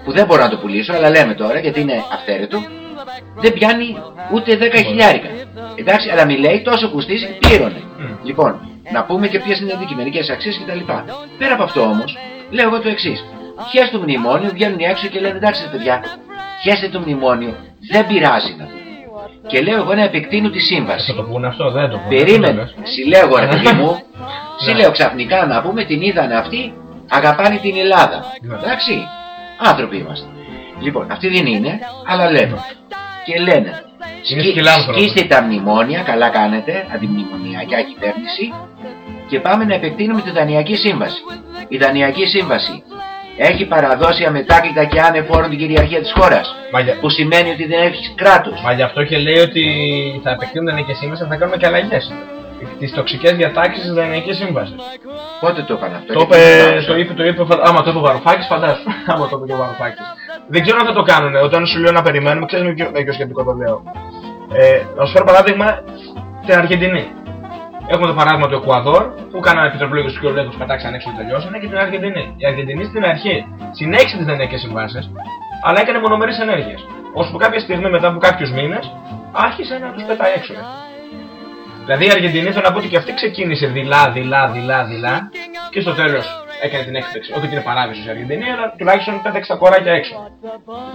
που δεν μπορώ να το πουλήσω, αλλά λέμε τώρα γιατί είναι αυθαίρετο, δεν πιάνει ούτε 10 χιλιάρικα. Εντάξει, αλλά μιλάει τόσο κουστίζει και πλήρωνε. Λοιπόν, να πούμε και ποιες είναι οι αντικειμενικές αξίες κτλ. Πέρα από αυτό όμως, λέω εγώ το εξής. Χέστε το μνημόνιο, βγαίνουν οι έξω και λένε εντάξει ρε παιδιά, χέστε το μνημόνιο, δεν πειράζει να πούμε. Και λέω εγώ να επεκτείνω τη σύμβαση. Θα το πούνε αυτό, δεν το πούνε. Περίμενε. Συλλέγω ρε παιδί μου. Ναι. Συλλέγω ξαφνικά να πούμε την είδανε αυτοί, αγαπάνε την Ελλάδα. Ναι. Εντάξει. Άνθρωποι είμαστε. Λοιπόν, αυτοί δεν είναι, αλλά λένε. Και λένε. Είναι «Σκι- σκυλάνθρωποι». Σκίστε τα μνημόνια, καλά κάνετε, αντιμνημονιακά κυβέρνηση και πάμε να επεκτείνουμε τη Δανειακή Σύμβαση. Η Δανειακή Σύμβαση έχει παραδώσει αμετάκλητα και άνεφόρον την κυριαρχία της χώρας. Μα για- Που σημαίνει ότι δεν έχει κράτος. Μα γι' αυτό και λέει ότι θα επεκτείνουν και σύμβαση, θα κάνουμε και αλλαγές. Τις τοξικές διατάξεις τη Δανειακή Σύμβασης. Πότε το είπαν αυτό. Το γιατί είπε, δεν το το είπε, το είπε, φα- άμα το είπε ο Βαρουφάκης, φαντάσου. άμα το είπε και ο Βαρουφάκης. Δεν ξέρω αν θα το κάνουν. Όταν σου λέω να περιμένουμε, ξέρεις με ποιο, με ποιο σκεπτικό το λέω. Ε, να σου φέρω παράδειγμα την Αργεντινή. Έχουμε το παράδειγμα του Εκουαδόρ που κάνανε επιτροπλόγιο του και του πετάξαν έξω και τελειώσανε και την Αργεντινή. Η Αργεντινή στην αρχή συνέχισε τις δανειακέ συμβάσεις, αλλά έκανε μονομερείς ενέργειες. Ώσπου κάποια στιγμή μετά από κάποιους μήνες άρχισε να τους πετάει έξω. ρε. Δηλαδή η Αργεντινή θέλω να πω ότι και αυτή ξεκίνησε δειλά, δειλά, δειλά, δειλά και στο τέλος έκανε την έκπληξη. Όχι ότι είναι παράδεισο η Αργεντινή, αλλά τουλάχιστον πέταξε τα κοράκια έξω.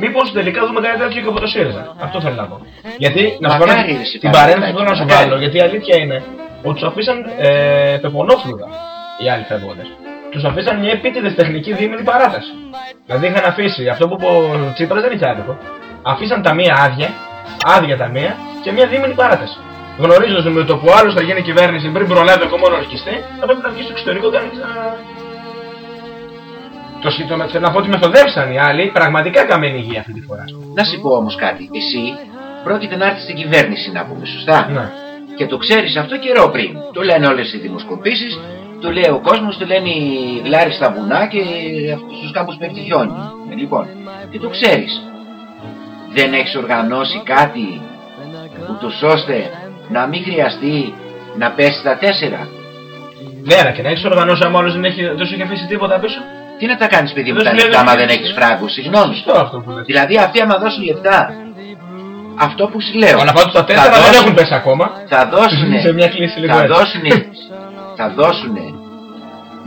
Μήπως τελικά δούμε κάτι τέτοιο και από το ΣΥΡΙΖΑ. Αυτό θέλω να πω. Γιατί να σου Μακάρι, βάλω ρε, εσύ, την πάρα παρένθεση πολύ. που να σου Μακάρι. βάλω, γιατί η αλήθεια είναι ότι τους αφήσαν ε, πεπονόφλουδα οι άλλοι φεύγοντες. Τους αφήσαν μια επίτηδες τεχνική δίμηνη παράταση. Δηλαδή είχαν αφήσει αυτό που είπε ο Τσίπρας δεν είχε άδικο. Αφήσαν τα μία άδεια, άδεια τα μία και μια δίμηνη παράταση. Γνωρίζοντας με το που άλλος θα γίνει κυβέρνηση πριν προλάβει ακόμα να ορκιστεί, θα πρέπει να βγει στο εξωτερικό και να ανοίξει ένα- το σχετικό με θέλω να πω ότι μεθοδεύσαν οι άλλοι πραγματικά καμένη υγεία αυτή τη φορά. Να σου πω όμως κάτι. Εσύ πρόκειται να έρθεις στην κυβέρνηση να πούμε, σωστά; Ναι. Και το ξέρεις αυτό καιρό πριν. Το λένε όλες οι δημοσκοπήσεις, το λέει ο κόσμος, το λένε οι γλάροι στα βουνά και στους κάμπους πέφτει χιόνι. Ε, λοιπόν, και το ξέρεις. Δεν έχεις οργανώσει κάτι ούτως ώστε να μην χρειαστεί να πέσεις στα τέσσερα; Ναι, αλλά και να έχεις οργανώσει άμα όλος δεν, έχει, δεν σου έχει αφήσει τίποτα πίσω. Τι να τα κάνεις παιδί μου Δεν τα σου λέει, λεφτά δεν άμα δεν έχεις- έχεις φράγκους, συγγνώμη. Σωστό αυτό που λες. Δηλαδή αυτοί άμα δώσουν λεφτά, αυτό που σου λέω. Αλλά πάντως τα θα τέσσερα δεν δώσουν- έχουν πέσει ακόμα. Θα δώσουν, Σε μια κλίση λίγο θα έτσι. δώσουν, θα δώσουν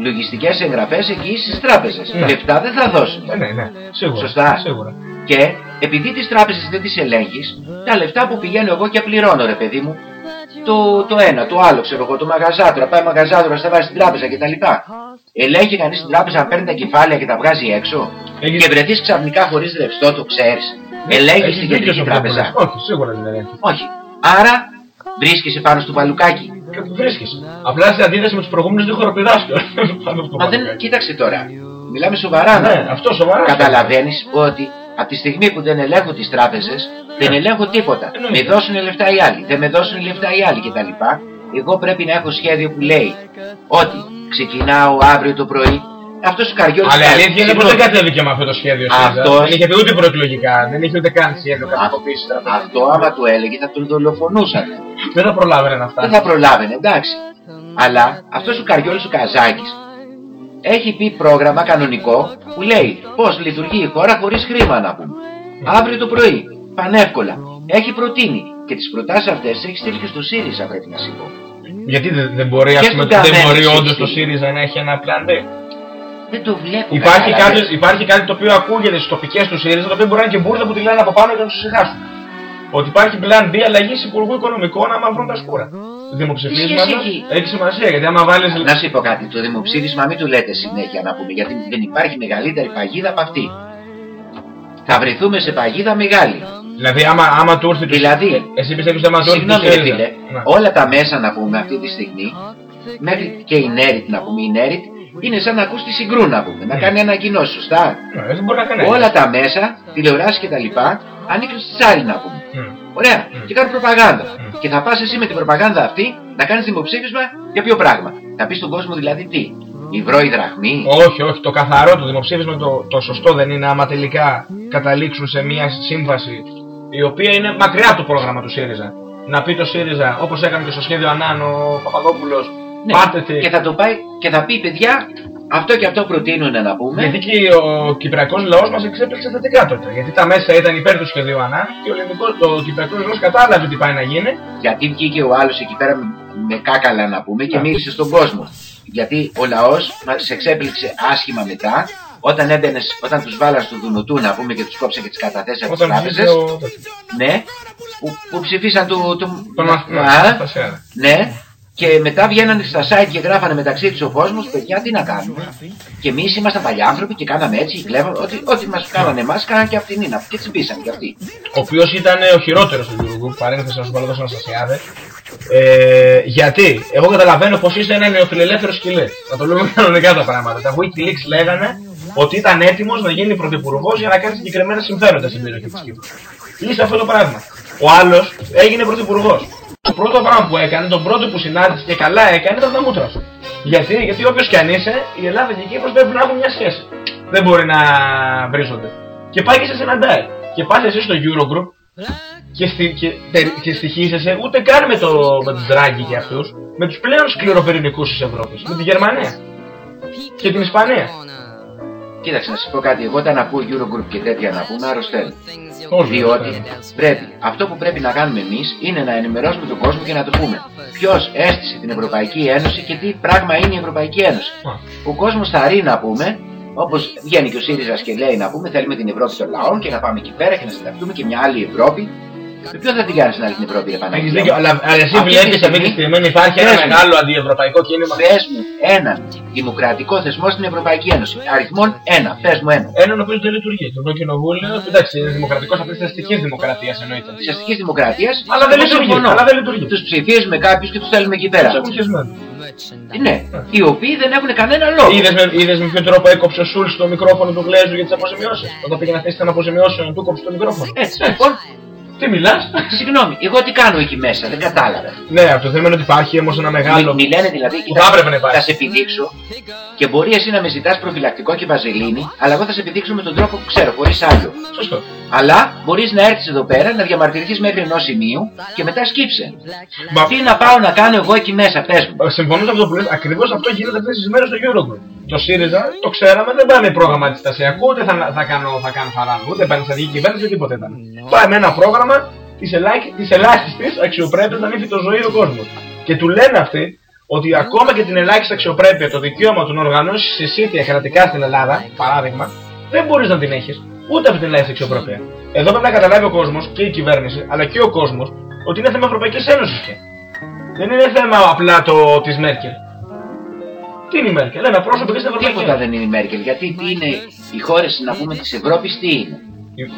λογιστικές εγγραφές εκεί στις τράπεζες. Ναι. Λεφτά δεν θα δώσουν. Ναι, ναι, ναι. Σίγουρα. Σωστά. Σίγουρα. Και επειδή τις τράπεζες δεν τις ελέγχεις, τα λεφτά που πηγαίνω εγώ και πληρώνω ρε παιδί μου, το, το ένα, το άλλο ξέρω εγώ, το μαγαζάτρο, πάει μαγαζάτρο, θα βάζει στην τράπεζα κτλ. Ελέγχει κανείς την τράπεζα να παίρνει τα κεφάλαια και τα βγάζει έξω. Και βρεθείς ξαφνικά χωρίς ρευστό, το ξέρεις. Ελέγχεις Έχεις την δίκιο κεντρική στο τράπεζα. πρόβλημα. Όχι, σίγουρα δεν ελέγχεις. Όχι. Άρα βρίσκεσαι πάνω στο παλουκάκι. Και που βρίσκεσαι. Απλά σε αντίθεση με τους προηγούμενους δεν χοροπηδάς κιόλας. Πάνω στο Μα δεν, παλουκάκι. κοίταξε τώρα. Μιλάμε σοβαρά. Ναι, να. αυτό σοβαρά. Καταλαβαίνεις ότι από τη στιγμή που δεν ελέγχω τις τράπεζες, δεν ελέγχω τίποτα. Με δώσουν λεφτά οι άλλοι, δεν με δώσουν λεφτά οι άλλοι κτλ. Εγώ πρέπει να έχω σχέδιο που λέει ότι ξεκινάω αύριο το πρωί. Αυτός ο Καριώτης... Αλλά η αλήθεια είναι πως δεν Συγγνώμη. κατέβηκε με αυτό το σχέδιο ΣΥΡΙΖΑ. Αυτός- Δεν είχε πει ούτε προεκλογικά, δεν είχε ούτε καν σχέδιο καταποκοπήσει Αυτό άμα του έλεγε θα τον δολοφονούσαν. Δεν θα προλάβαινε να φτάσει. Δεν θα προλάβαινε, εντάξει. Αλλά αυτός ο Καριόλης ο Καζάκης έχει πει πρόγραμμα κανονικό που λέει πώς λειτουργεί η χώρα χωρίς χρήμα να πούμε. Αύριο το πρωί, πανεύκολα. Έχει προτείνει και τις προτάσεις αυτές τις έχει στείλει και στο ΣΥΡΙΖΑ πρέπει να σου πω. Γιατί δεν, δεν μπορεί, ας Και πούμε, στον δεν Καμένο μπορεί έχει όντως το στείλει. ΣΥΡΙΖΑ να έχει ένα πλάν B; Δεν το βλέπω. Υπάρχει κατάλαβες. κάτι, υπάρχει κάτι το οποίο ακούγεται στις τοπικές του ΣΥΡΙΖΑ, το οποίο μπορεί να είναι και μπουρδα που τη λένε από πάνω για να του ησυχάσουν. Ότι υπάρχει πλάν B αλλαγής Υπουργού Οικονομικών άμα βρουν τα σκούρα. Δημοψηφίσματα Τι σχέση έχει; έχει σημασία γιατί άμα βάλει. Να σου πω κάτι, το δημοψήφισμα μην του λέτε συνέχεια να πούμε, γιατί δεν υπάρχει μεγαλύτερη παγίδα από αυτή. Θα βρεθούμε σε παγίδα μεγάλη. Δηλαδή άμα, άμα του έρθει. Δηλαδή, Εσύ πιστεύεις ότι άμα του έρθει. Συγγνώμη, του ρε ΣΥΡΙΖΑ. φίλε, Ναι. όλα τα μέσα να πούμε αυτή τη στιγμή, μέχρι και η Νέριτ να πούμε, η Νέριτ είναι σαν να ακούς τη συγκρού να πούμε, να κάνει ανακοινώσεις, σωστά. Ναι, δεν μπορεί να κάνει. Όλα τα μέσα, τηλεοράσει και τα λοιπά, ανήκουν στη Τσάρι να πούμε. Ωραία, και κάνουν προπαγάνδα. Και θα πας εσύ με την προπαγάνδα αυτή να κάνεις δημοψήφισμα για ποιο πράγμα. Να πεις στον κόσμο δηλαδή τι, υβρό η δραχμή. Όχι, όχι. Το καθαρό το δημοψήφισμα το, το σωστό δεν είναι άμα τελικά καταλήξουν σε μια σύμβαση η οποία είναι μακριά από το πρόγραμμα του ΣΥΡΙΖΑ. Να πει το ΣΥΡΙΖΑ, όπως έκανε και στο σχέδιο Ανάν ο Παπαδόπουλος, Ναι, πάτε τι. και θα το πάει και θα πει παιδιά, αυτό και αυτό προτείνουν να πούμε. Γιατί και ο Κυπριακός λαός μας εξέπληξε θετικά τότε. Γιατί τα μέσα ήταν υπέρ του σχεδίου Ανάν και ο, ελληνικός, ο Κυπριακός λαός κατάλαβε τι πάει να γίνει. Γιατί βγήκε ο άλλος εκεί πέρα με, με κάκαλα να πούμε και Ναι. μίλησε στον κόσμο. Γιατί ο λαός μας εξέπληξε άσχημα μετά όταν έμπαινες, όταν τους βάλαν στο Δουνουτού να πούμε και τους κόψε και τις καταθέσεις από τις Όταν τράπεζες. ψήφισε ο. Ναι, που, που ψηφίσαν του... του Τον Α, Αναστασιάδη. ναι, και μετά βγαίνανε στα site και γράφανε μεταξύ τους ο κόσμος, παιδιά τι να κάνουμε. Και εμείς ήμασταν παλιάνθρωποι και κάναμε έτσι, κλέβαμε, ό,τι, ό,τι μας κάνανε εμάς, κάνανε και αυτοί να και τσιμπήσαν και αυτοί. ο οποίος ήταν ο χειρότερος του Eurogroup, παρένθεση να σου βάλω τόσο Αναστασιάδη. Ε, γιατί, εγώ καταλαβαίνω πως είσαι ένα νεοφιλελεύθερο σκυλί. Να το λέμε κανονικά τα πράγματα. Τα Wikileaks λέγανε ότι ήταν έτοιμος να γίνει πρωθυπουργός για να κάνει συγκεκριμένα συμφέροντα στην περιοχή της Κύπρου. Είσαι αυτό το πράγμα. Ο άλλος έγινε πρωθυπουργός. Το πρώτο πράγμα που έκανε, τον πρώτο που συνάντησε και καλά έκανε ήταν τα μούτρα σου. Γιατί, γιατί όποιος κι αν είσαι, η Ελλάδα και η Κύπρος πρέπει να έχουν μια σχέση. Δεν μπορεί να βρίζονται. Και πάει και σε συναντάει. Και πας εσύ στο Eurogroup και, στη, και, τε- και στοιχίζεσαι ούτε καν με, το, με τους Δράγκη και αυτούς, με τους πλέον σκληροπυρηνικούς της Ευρώπης, με τη Γερμανία και την Ισπανία. Κοίταξε να σου πω κάτι, εγώ όταν ακούω Eurogroup και τέτοια να πούμε αρρωσταίνω. Όλοι Διότι αρρωσταίνουν. πρέπει, αυτό που πρέπει να κάνουμε εμείς είναι να ενημερώσουμε τον κόσμο και να του πούμε ποιος έστησε την Ευρωπαϊκή Ένωση και τι πράγμα είναι η Ευρωπαϊκή Ένωση. Ο κόσμος θα ρει να πούμε, όπως βγαίνει και ο ΣΥΡΙΖΑ και λέει να πούμε θέλουμε την Ευρώπη των λαών και να πάμε εκεί πέρα και να συνταχτούμε και μια άλλη Ευρώπη. Με ποιον θα την κάνεις την άλλη την Ευρώπη, ρε Έχεις Παναγία δίκιο, μου; αλλά, αλλά εσύ Αυτή τη βλέπεις αυτή τη στιγμή υπάρχει ένα Πες μου. μεγάλο αντιευρωπαϊκό κίνημα. Πες μου έναν δημοκρατικό θεσμό στην Ευρωπαϊκή Ένωση. Αριθμόν ένα. Πες μου ένα. Έναν ο οποίος δεν λειτουργεί. Το κοινοβούλιο, εντάξει, είναι δημοκρατικός αυτή της αστικής δημοκρατίας εννοείται. Της αστικής δημοκρατίας. Αλλά δεν λειτουργεί, αλλά δεν λειτουργεί. Τους ψηφίζουμε κάποιους και τους στέλνουμε εκεί πέρα. Τους έχουν χεσμένο. Ναι, οι οποίοι δεν έχουν κανένα λόγο. Είδες με, είδες με ποιο τρόπο έκοψε ο Σούλ το μικρόφωνο του Γλέζου για τις αποζημιώσεις. Όταν πήγε να θέσει την αποζημιώσεων, του κόψε το μικρόφωνο. Έτσι, λοιπόν. Τι μιλάς; Συγγνώμη, εγώ τι κάνω εκεί μέσα, δεν κατάλαβα. Ναι, αυτό θέμα είναι ότι υπάρχει όμως ένα μεγάλο... Μη, μη λένε δηλαδή, Που θα έπρεπε να υπάρχει. θα σε επιδείξω και μπορεί εσύ να με ζητάς προφυλακτικό και βαζελίνη, αλλά εγώ θα σε επιδείξω με τον τρόπο που ξέρω, χωρίς άλλο. Σωστό. Αλλά μπορείς να έρθεις εδώ πέρα, να διαμαρτυρηθείς μέχρι ενός σημείου και μετά σκύψε. Μα- Τι να πάω να κάνω εγώ εκεί μέσα, πες μου. Ε, Συμφωνώ σε αυτό που λες, ακριβώς αυτό γίνεται αυτές τις μέρες στο Eurogroup. Το ΣΥΡΙΖΑ, το ξέραμε, δεν πάει με πρόγραμμα αντιστασιακό, ούτε θα, θα, κάνω, θα κάνω χαρά, ούτε πάει σε δική κυβέρνηση, τίποτε ήταν. Πάει με ένα πρόγραμμα της, ελάχι, της ελάχιστης αξιοπρέπειας να μην φυτοζωεί ο κόσμος. Και του λένε αυτοί ότι ακόμα και την ελάχιστη αξιοπρέπεια, το δικαίωμα του να οργανώσει συσίτια κρατικά στην Ελλάδα, παράδειγμα, δεν μπορείς να την έχεις. Ούτε αυτή την ελάχιστη αξιοπρέπεια. Εδώ πρέπει να καταλάβει ο κόσμος και η κυβέρνηση, αλλά και ο κόσμος, ότι είναι θέμα Ευρωπαϊκής Ένωσης πια. Δεν είναι θέμα απλά το της Μέρκελ. Τι είναι η Μέρκελ, ένα πρόσωπο και στην Ευρωπαϊκή Τίποτα Ένωση. δεν είναι η Μέρκελ. Γιατί τι είναι οι χώρες να πούμε της Ευρώπης, τι είναι;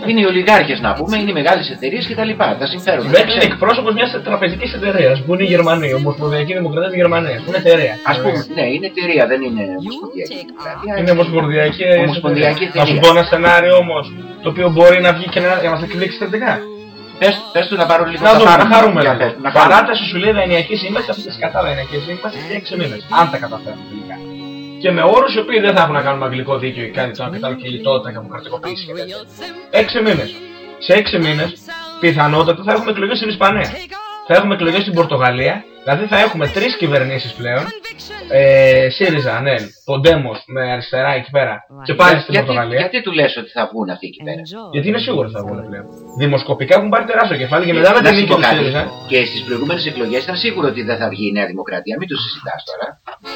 Είναι οι ολιγάρχες να πούμε, είναι οι μεγάλες εταιρείες κτλ. Τα συμφέροντα. Η Μέρκελ είναι εκπρόσωπο μιας τραπεζικής εταιρείας που είναι η Γερμανία, η Ομοσπονδιακή Δημοκρατία της Γερμανίας. Είναι εταιρεία. Α πούμε, ναι, είναι εταιρεία, δεν είναι ομοσπονδιακή. δημοκρατία. Είναι ομοσπονδιακή Ομοσπονδιακή εταιρεία. Να σου εταιρεία. πω ένα σενάριο όμως το οποίο μπορεί να βγει και να, να μας εκπλήξει θετικά. Πες, πες του να πάρω λίγο Να τα δούμε, πάρω. να χαρούμε. Για λίγο. πες, να χαρούμε. Παράταση σου λέει δανειακή σύμβαση, αυτή τη κατάλα δανειακή σύμβαση για 6 μήνες. Αν τα καταφέρουν τελικά. Και με όρους οι οποίοι δεν θα έχουν να κάνουν με αγγλικό δίκαιο ή κάτι τέτοιο, κατάλληλο και λιτότητα και αποκρατικοποίηση και τέτοια. 6 μήνες. Σε 6 μήνες πιθανότατα θα έχουμε εκλογές στην Ισπανία. Θα έχουμε εκλογές στην Πορτογαλία. Δηλαδή θα έχουμε τρεις κυβερνήσεις πλέον. Ε, ΣΥΡΙΖΑ, ΑΝΕΛ, Ποντέμος με αριστερά εκεί πέρα. Και πάλι στην γιατί, Πορτογαλία. γιατί του λες ότι θα βγουν αυτοί εκεί πέρα; Γιατί είναι σίγουρος ότι θα βγουν πλέον. Δημοσκοπικά έχουν πάρει τεράστιο κεφάλι και μετά με Να την σου νίκη πω του κάτι. ΣΥΡΙΖΑ. Και στις προηγούμενες εκλογές ήταν σίγουρο ότι δεν θα βγει η Νέα Δημοκρατία. Μην το συζητάς τώρα.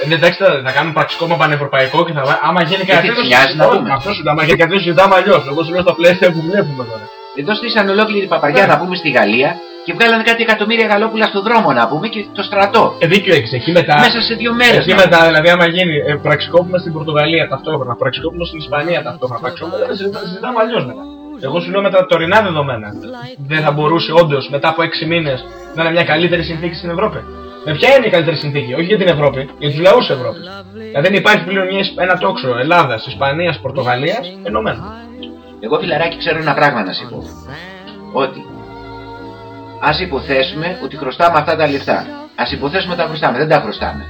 Ε, ναι, εντάξει, θα, θα κάνουμε πραξικόπημα πανευρωπαϊκό και θα βά- Άμα γίνει Γιατί κάτι τέτοιο. νοιάζει να όχι, πούμε. Αυτός σου άμα γίνει κάτι τέτοιο συζητάμε αλλιώς. Εγώ σου λέω στα πλαίσια που βλέπουμε τώρα. Εδώ στήσαν ολόκληρη παπαριά να πούμε στη Γαλλία και βγάλανε κάτι εκατομμύρια γαλόπουλα στο δρόμο να πούμε και το στρατό. Ε, δίκιο έχεις. Εκεί μετά. Μέσα σε δύο μέρες Εκεί να μετά, δηλαδή, άμα γίνει ε, πραξικόπημα στην Πορτογαλία ταυτόχρονα, πραξικόπημα στην Ισπανία ταυτόχρονα, πραξικόπημα δεν συζητά- συζητάμε αλλιώς μετά. Εγώ σου λέω με τα τωρινά δεδομένα. Δεν θα μπορούσε όντως μετά από 6 μήνες να είναι μια καλύτερη συνθήκη στην Ευρώπη. Με ποια είναι η καλύτερη συνθήκη, όχι για την Ευρώπη, για τους λαούς της Ευρώπης. Δηλαδή δεν υπάρχει πλέον μια, ένα τόξο Ελλάδας, Ισπανίας, Πορτογαλίας ενωμένο. Εγώ φιλαράκι ξέρω ένα πράγμα να σου πω. Ότι ας υποθέσουμε ότι χρωστάμε αυτά τα λεφτά. Ας υποθέσουμε ότι τα χρωστάμε, δεν τα χρωστάμε.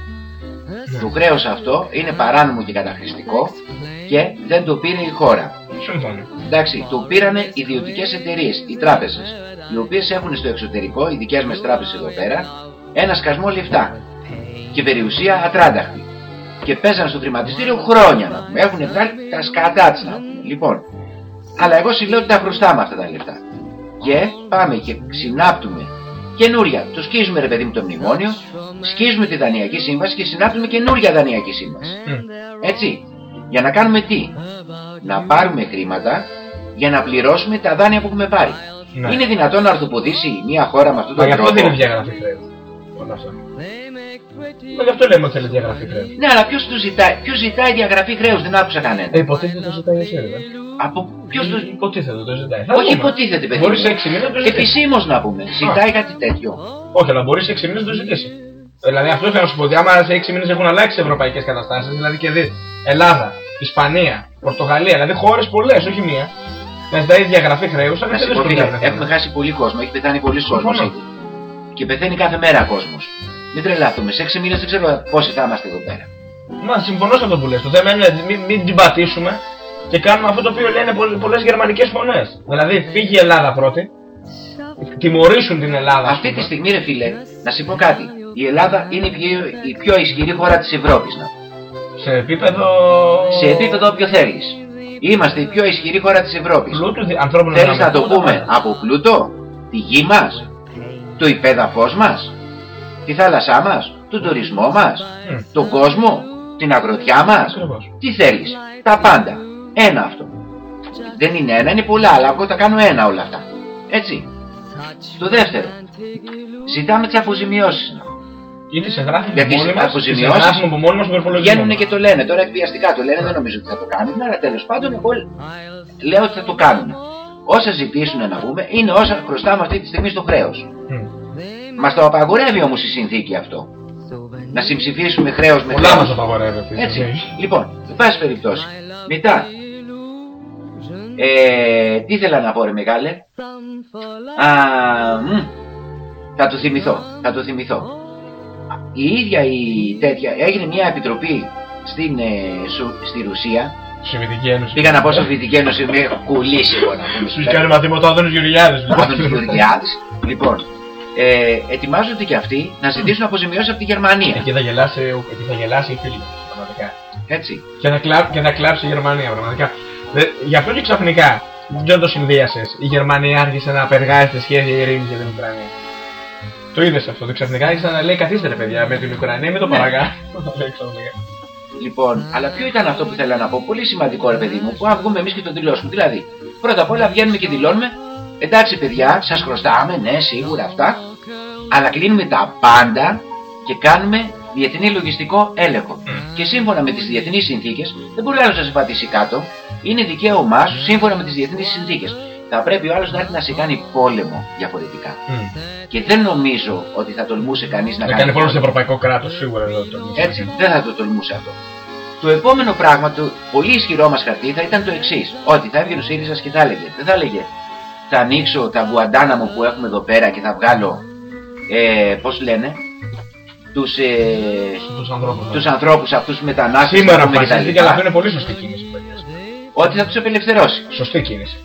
Το χρέος αυτό είναι παράνομο και καταχρηστικό και δεν το πήρε η χώρα. Συμφωνώ. Εντάξει, το πήρανε ιδιωτικές εταιρείες, οι τράπεζες, οι οποίες έχουν στο εξωτερικό, οι δικές μας τράπεζες εδώ πέρα, ένα σκασμό λεφτά. Και περιουσία ατράνταχτη. Και παίζαν στο χρηματιστήριο χρόνια να πούμε. Έχουν βγάλει τα σκατά της, να πούμε. Λοιπόν, αλλά εγώ σου λέω ότι τα χρωστάμε αυτά τα λεφτά. Και πάμε και συνάπτουμε καινούρια. Το σκίζουμε ρε παιδί μου το μνημόνιο, σκίζουμε τη δανειακή σύμβαση και συνάπτουμε καινούρια δανειακή σύμβαση. Έτσι. Για να κάνουμε τι; Να πάρουμε χρήματα για να πληρώσουμε τα δάνεια που έχουμε πάρει. Ναι. Είναι δυνατόν να ορθοποδήσει μια χώρα με αυτόν Μα τον γι' αυτό τρόπο; δεν είναι διαγραφή χρέου. Όλα αυτά. Μα γι' αυτό λέμε ότι θέλει διαγραφή χρέου. Ναι, αλλά ποιος του ζητάει, ποιος ζητάει διαγραφή χρέου, δεν άκουσα κανένα. Ε, υποτίθεται το ζητάει η ΣΥΡΙΖΑ. Από ποιος το Υποτίθεται το ζητάει. Θα Όχι δούμε. υποτίθεται, παιδί. Μπορείς μου. σε 6 μήνες να το ζητήσεις. Επισήμως να πούμε. Ζητάει κάτι τέτοιο. Όχι, αλλά μπορείς σε 6 μήνες να το ζητήσεις. Δηλαδή αυτό θέλω να σου πω ότι άμα σε 6 μήνες έχουν αλλάξει οι ευρωπαϊκές καταστάσεις, δηλαδή και δεις Ελλάδα, Ισπανία, Πορτογαλία, δηλαδή χώρες πολλές, όχι μία, να ζητάει διαγραφή χρέους, θα Να σου πω, φίλε, έχουμε χάσει πολύ κόσμο, έχει πεθάνει πολλοί κόσμος Συμφωνώ. ήδη. Και πεθαίνει κάθε μέρα κόσμος. Μην τρελαθούμε, σε 6 μήνες δεν ξέρω πόσοι θα είμαστε εδώ πέρα. Μα συμφωνώ σε αυτό που λες. Το θέμα είναι μην, μην την πατήσουμε και κάνουμε αυτό το οποίο λένε πολλές γερμανικές φωνές. Δηλαδή φύγει η Ελλάδα πρώτη, τιμωρήσουν την Ελλάδα. ας Αυτή τη πούμε. στιγμή, ρε φίλε, να σου πω κάτι. Η Ελλάδα είναι η πιο, η πιο ισχυρή χώρα της Ευρώπης. Σε επίπεδο. Σε επίπεδο όποιο θέλεις. Είμαστε η πιο ισχυρή χώρα της Ευρώπης. Πλούτου δι- ανθρώπινων Θέλεις να δυναμικών, το τα πούμε πάντα. από πλούτο, τη γη μας, το υπέδαφο μας, τη θάλασσά μας, τον τουρισμό μας, τον κόσμο, την αγροτιά μας. Τι θέλεις. Τα πάντα. Ένα αυτό. Δεν είναι ένα, είναι πολλά, αλλά εγώ τα κάνω ένα όλα αυτά. Έτσι. Το δεύτερο. Ζητάμε τις αποζημιώσεις. Γιατί σε γράφουμε Γιατί μόνοι οι μας, αποζημιώσεις σε γράφουμε από μόνοι μας τον προπολογισμό Βγαίνουν μας. και το λένε. Τώρα εκβιαστικά το λένε, δεν νομίζω ότι θα το κάνουν. Αλλά τέλος πάντων, εγώ λέω ότι θα το κάνουν. Όσα ζητήσουν να πούμε είναι όσα χρωστάμε αυτή τη στιγμή στο χρέος. Μας το απαγορεύει όμως η συνθήκη αυτό. Να συμψηφίσουμε χρέος με Πολλά χρέος. μας απαγορεύει αυτή η Έτσι. συνθήκη. Λοιπόν, εν πάση περιπτώσει. Μετά. Ε, τι ήθελα να πω, ρε μεγάλε. Α, μ, θα το θυμηθώ. Θα το θυμηθώ. Η ίδια η τέτοια έγινε μια επιτροπή στην, ε, Σου- στη Ρουσία. Σοβιετική Ένωση. Πήγα να πω Σοβιετική Ένωση, με έχω κουλήσει εγώ να πούμε. Σου κάνει μαθήματα ο Άδωνος Γεωργιάδης. Ο Άδωνος Γεωργιάδης. Λοιπόν, ε, ετοιμάζονται και αυτοί να ζητήσουν αποζημιώσεις από τη Γερμανία. Εκεί θα γελάσει, εκεί θα γελάσει η φίλη μου, πραγματικά. Έτσι. Και θα, κλά, και θα κλάψει η Γερμανία, πραγματικά. Δε, γι' αυτό και ξαφνικά, δεν το συνδύασες, η Γερμανία άρχισε να απεργάζεται σχέδια ειρήνης για την Ουκρανία. Το είδες αυτό, το ξαφνικά άρχισε να λέει καθίστε ρε παιδιά με την Ουκρανία, μην το Ναι. παρακά. Λέει ξαφνικά. Λοιπόν, αλλά ποιο ήταν αυτό που θέλω να πω, πολύ σημαντικό ρε παιδί μου, που αν βγούμε εμείς και το δηλώσουμε. Δηλαδή, πρώτα απ' όλα βγαίνουμε και δηλώνουμε, εντάξει παιδιά, σας χρωστάμε, ναι, σίγουρα αυτά, αλλά κλείνουμε τα πάντα και κάνουμε διεθνή λογιστικό έλεγχο. Και σύμφωνα με τις διεθνείς συνθήκες, δεν μπορεί άλλος να σε πατήσει κάτω, είναι δικαίωμά σου σύμφωνα με τις διεθνείς συνθήκες. Θα πρέπει ο άλλος να έρθει να σε κάνει πόλεμο διαφορετικά. Και δεν νομίζω ότι θα τολμούσε κανείς να Να κάνει κάνει πόλεμο στο ευρωπαϊκό κράτος, σίγουρα δεν το έτσι, δεν θα το τολμούσε αυτό. Το επόμενο πράγμα, το πολύ ισχυρό μας χαρτί θα ήταν το εξής: Ότι θα έβγαινε ο ΣΥΡΙΖΑ και θα έλεγε, δεν θα έλεγε, θα ανοίξω τα γουαντάναμο που έχουμε εδώ πέρα και θα βγάλω, ε, πώς λένε, τους ε, Τους ανθρώπους, ναι. τους ανθρώπους αυτούς τους μετανάστες Σήμερα πούμε, και τα αποφασίστηκε, λοιπά, αλλά αυτό είναι πολύ σωστή κίνηση. παιδιά. ότι θα τους απελευθερώσει. Σωστή κίνηση.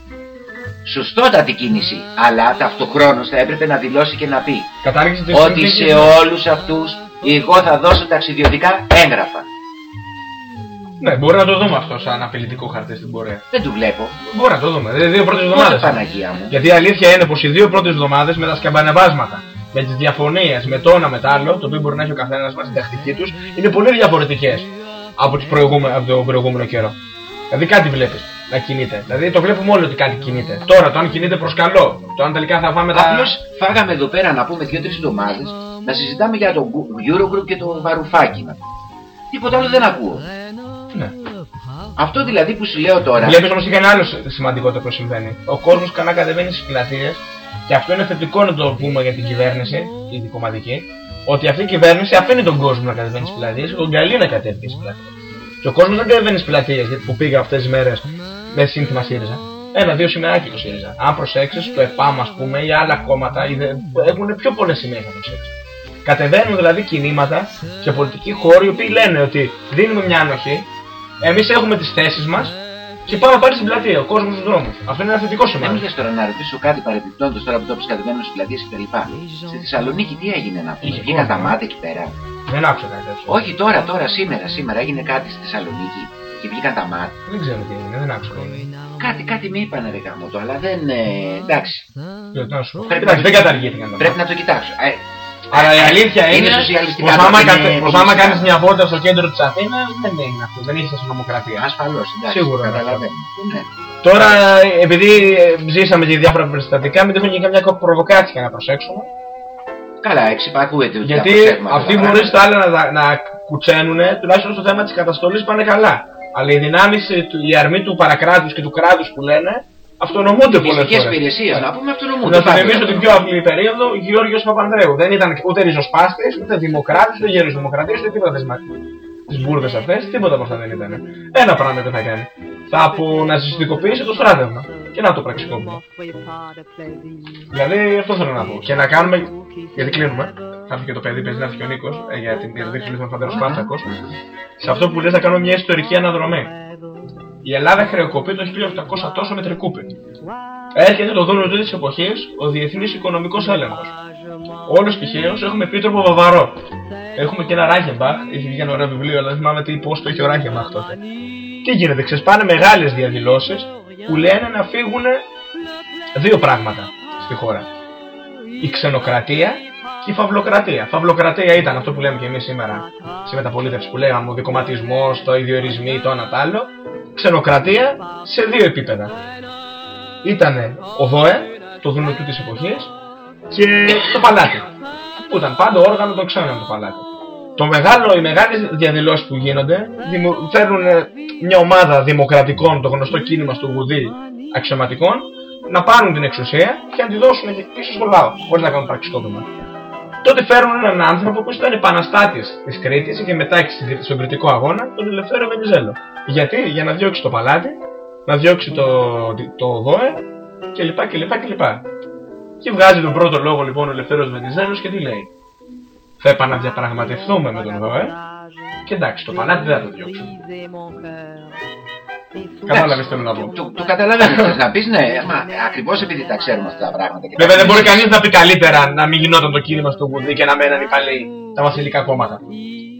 Σωστότατη κίνηση. Αλλά ταυτοχρόνως θα έπρεπε να δηλώσει και να πει Κατάργηση της ότι συνθήκης- σε όλους αυτούς εγώ θα δώσω ταξιδιωτικά έγγραφα. Ναι, μπορεί να το δούμε αυτό σαν απειλητικό χαρτί στην πορεία. Δεν του βλέπω. Μπορεί να το δούμε. Δηλαδή, δύο πρώτες Πότε εβδομάδες. Παναγία μου. Γιατί η αλήθεια είναι πως οι δύο πρώτες εβδομάδες με τα σκαμπανεβάσματα, με τις διαφωνίες, με το ένα με το άλλο, το οποίο μπορεί να έχει ο καθένας μας στην τακτική τους, είναι πολύ διαφορετικές από, τις προηγούμε- από τον προηγούμενο καιρό. Δηλαδή κάτι βλέπεις να κινείται. Δηλαδή το βλέπουμε όλοι ότι κάτι κινείται. Τώρα το αν κινείται προς καλό, το αν τελικά θα πάμε τα. Απλώς φάγαμε εδώ πέρα να πούμε δύο-τρεις εβδομάδες να συζητάμε για το Eurogroup και το Βαρουφάκι. να πούμε. Τίποτα άλλο δεν ακούω. Ναι. Αυτό δηλαδή που σου λέω τώρα. Βλέπει όμως και ένα άλλο σημαντικό που συμβαίνει. Ο κόσμος κανά κατεβαίνει στις πλατείες και αυτό είναι θετικό να το πούμε για την κυβέρνηση, η κομματική, ότι αυτή η κυβέρνηση αφήνει τον κόσμο να κατεβαίνει στις πλατείες και τον καλεί να κατέβει στις πλατείες. Και ο κόσμος δεν κατεβαίνει στις πλατείες που πήγα αυτές τις μέρες με σύνθημα ΣΥΡΙΖΑ. Ένα-δύο σημαίακια το ΣΥΡΙΖΑ. Αν προσέξεις, το ΕΠΑΜ, ας πούμε, ή άλλα κόμματα είδε- έχουν πιο πολλές σημαίε να προσέξεις. Κατεβαίνουν δηλαδή κινήματα σε πολιτικοί χώροι οι οποίοι λένε ότι δίνουμε μια ανοχή, εμείς έχουμε τις θέσεις μας και πάμε πάλι στην πλατεία, ο κόσμος στους δρόμους. Αυτό είναι ένα θετικό Δεν σημάδι. ήθελες τώρα να ρωτήσω κάτι παρεμπιπτόντως τώρα που το είπες κατεβαίνουν στις πλατείες και τα λοιπά. Στη Θεσσαλονίκη τι έγινε να πούμε. Είχε Βγήκαν τα κόσμο. μάτια εκεί πέρα; Δεν άκουσα κάτι τέτοιο. Όχι τώρα, τώρα, σήμερα, σήμερα έγινε κάτι στη Θεσσαλονίκη και βγήκαν τα μάτια. Δεν ξέρω τι έγινε, δεν άκουσα. Κάτι, κάτι με είπανε ρε γάμο το, αλλά δεν. Ε, εντάξει. Γιατί να σου πω. Πρέπει Εντάξει, να- δεν καταργήθηκαν τα Πρέπει να το κοιτάξω. Ε, Αλλά η αλήθεια είναι, σοσιαλιστικά, πως άμα, είναι κατε, πως άμα κομμουνιστικά. κάνεις μια βόλτα στο κέντρο της Αθήνας δεν είναι αυτό, δεν έχεις αστυνομοκρατία. Ασφαλώς, εντάξει, Σίγουρα. καταλαβαίνω. Ναι. Τώρα, επειδή ε, ζήσαμε και διάφορα περιστατικά, μην τυχόν και καμιά προβοκάτσια να προσέξουμε. Καλά, εξυπακούεται ότι Γιατί τα προσέχουμε αυτά αυτοί τα μπορείς πράγματα. τα άλλα να, να κουτσένουν, τουλάχιστον στο θέμα της καταστολής πάνε καλά. Αλλά οι δυνάμεις, η αρμή του παρακράτους και του κράτους που λένε, αυτονομούνται πολλές Μυστικές φορές. υπηρεσίες, να πούμε, αυτονομούνται. Να Πάντα. θυμίσω την πιο απλή περίοδο, ο Γεώργιος Παπανδρέου. Δεν ήταν ούτε ριζοσπάστη, ούτε δημοκράτη, ούτε γέρο δημοκρατίας, ούτε τίποτα θεσμα. Τις μπουρδες αυτές, τίποτα από αυτά δεν ήταν. Ένα πράγμα δεν θα κάνει. Θα αποναζιστικοποιήσει το στράτευμα. Και να το πραξικόπημα. Δηλαδή αυτό θέλω να πω. Και να κάνουμε. Γιατί κλείνουμε. Θα έρθει και το παιδί, παίζει να έρθει και ο Νίκος για την διαδίκτυα του Φαντέρο Σπάρτακος. Σε αυτό που λες να κάνουμε μια ιστορική αναδρομή. Η Ελλάδα χρεοκοπεί το 1800 τόσο με τρικούπι. Έρχεται το δούνο της εποχής ο Διεθνής Οικονομικός Έλεγχος. Όλος τυχαίως έχουμε επίτροπο Βαβαρό. Έχουμε και ένα Ράχεμπαχ, έχει βγει ένα ωραίο βιβλίο, αλλά δεν θυμάμαι τι πώς το είχε ο Ράχεμπαχ τότε. Τι γίνεται, ξεσπάνε μεγάλες διαδηλώσεις που λένε να φύγουν δύο πράγματα στη χώρα. Η ξενοκρατία και η φαυλοκρατία. Φαυλοκρατία ήταν αυτό που λέμε και εμείς σήμερα στη μεταπολίτευση που λέγαμε, ο δικοματισμός, το ιδιορισμή, το ένα το άλλο. Ξενοκρατία σε δύο επίπεδα. Ήτανε ο ΔΟΕ, το δουνουτού της εποχής, και το παλάτι. Που ήταν πάντα όργανο των ξένων το παλάτι. Το μεγάλο, οι μεγάλες διαδηλώσεις που γίνονται δημο- φέρνουν ε, μια ομάδα δημοκρατικών, το γνωστό κίνημα στο Γουδί αξιωματικών, να πάρουν την εξουσία και να τη δώσουν και πίσω στο λαό, χωρίς να κάνουν πραξικόπημα. Τότε φέρνουν έναν άνθρωπο που ήταν επαναστάτης της Κρήτης, είχε μετάξει στη- στον κριτικό αγώνα, τον Ελευθέριο Βενιζέλο. Γιατί, για να διώξει το παλάτι, να διώξει το, το ΔΟΕ κλπ. κλπ, κλπ. Και βγάζει τον πρώτο λόγο λοιπόν ο Ελευθέριος Βενιζέλος και τι λέει. Θα επαναδιαπραγματευτούμε με τον ΔΟΕ και εντάξει, το παλάτι δεν θα το διώξουμε. Κατάλαβες τι θέλω να πω. Το, το καταλαβαίνω τι θες να πεις, ναι, μα ακριβώς επειδή τα ξέρουμε αυτά τα πράγματα. και τα Βέβαια δεν μπορεί γνωρίζεις. κανείς να πει καλύτερα να μην γινόταν το κίνημα στο Γουδί και να μέναν οι παλαιοί τα βασιλικά κόμματα.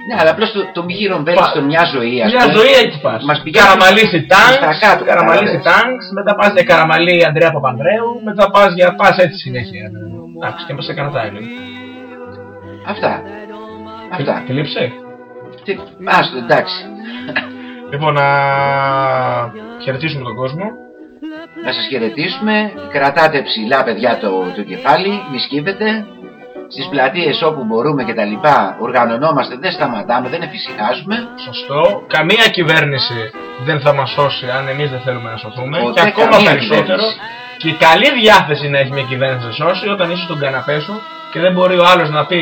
Ναι, αλλά απλώς το, το μη γυρομβαίνεις μια ζωή, ας Μια πούμε. ζωή έτσι πας. Μας πηγαίνει Καραμαλίσει στα τάγκς, κάτω, καραμαλίσει καταλαβαίνεις. τάγκς, μετά πας για καραμαλί Αντρέα Παπανδρέου, μετά πας για πας έτσι συνέχεια. Εντάξει, και μας έκανα τα έλεγα. Αυτά. Αυτά. Τη λείψε. Τι, άστο, εντάξει. Λοιπόν, να χαιρετήσουμε τον κόσμο. Να σας χαιρετήσουμε. Κρατάτε ψηλά, παιδιά, το, το κεφάλι. Μη σκύβετε. Στις πλατείες όπου μπορούμε και τα λοιπά οργανωνόμαστε, δεν σταματάμε, δεν εφησυχάζουμε. Σωστό. Καμία κυβέρνηση δεν θα μας σώσει αν εμείς δεν θέλουμε να σωθούμε. Ποτέ και ακόμα καμία περισσότερο. κυβέρνηση. Και η καλή διάθεση να έχει μια κυβέρνηση να σε σώσει όταν είσαι στον καναπέ σου και δεν μπορεί ο άλλος να πει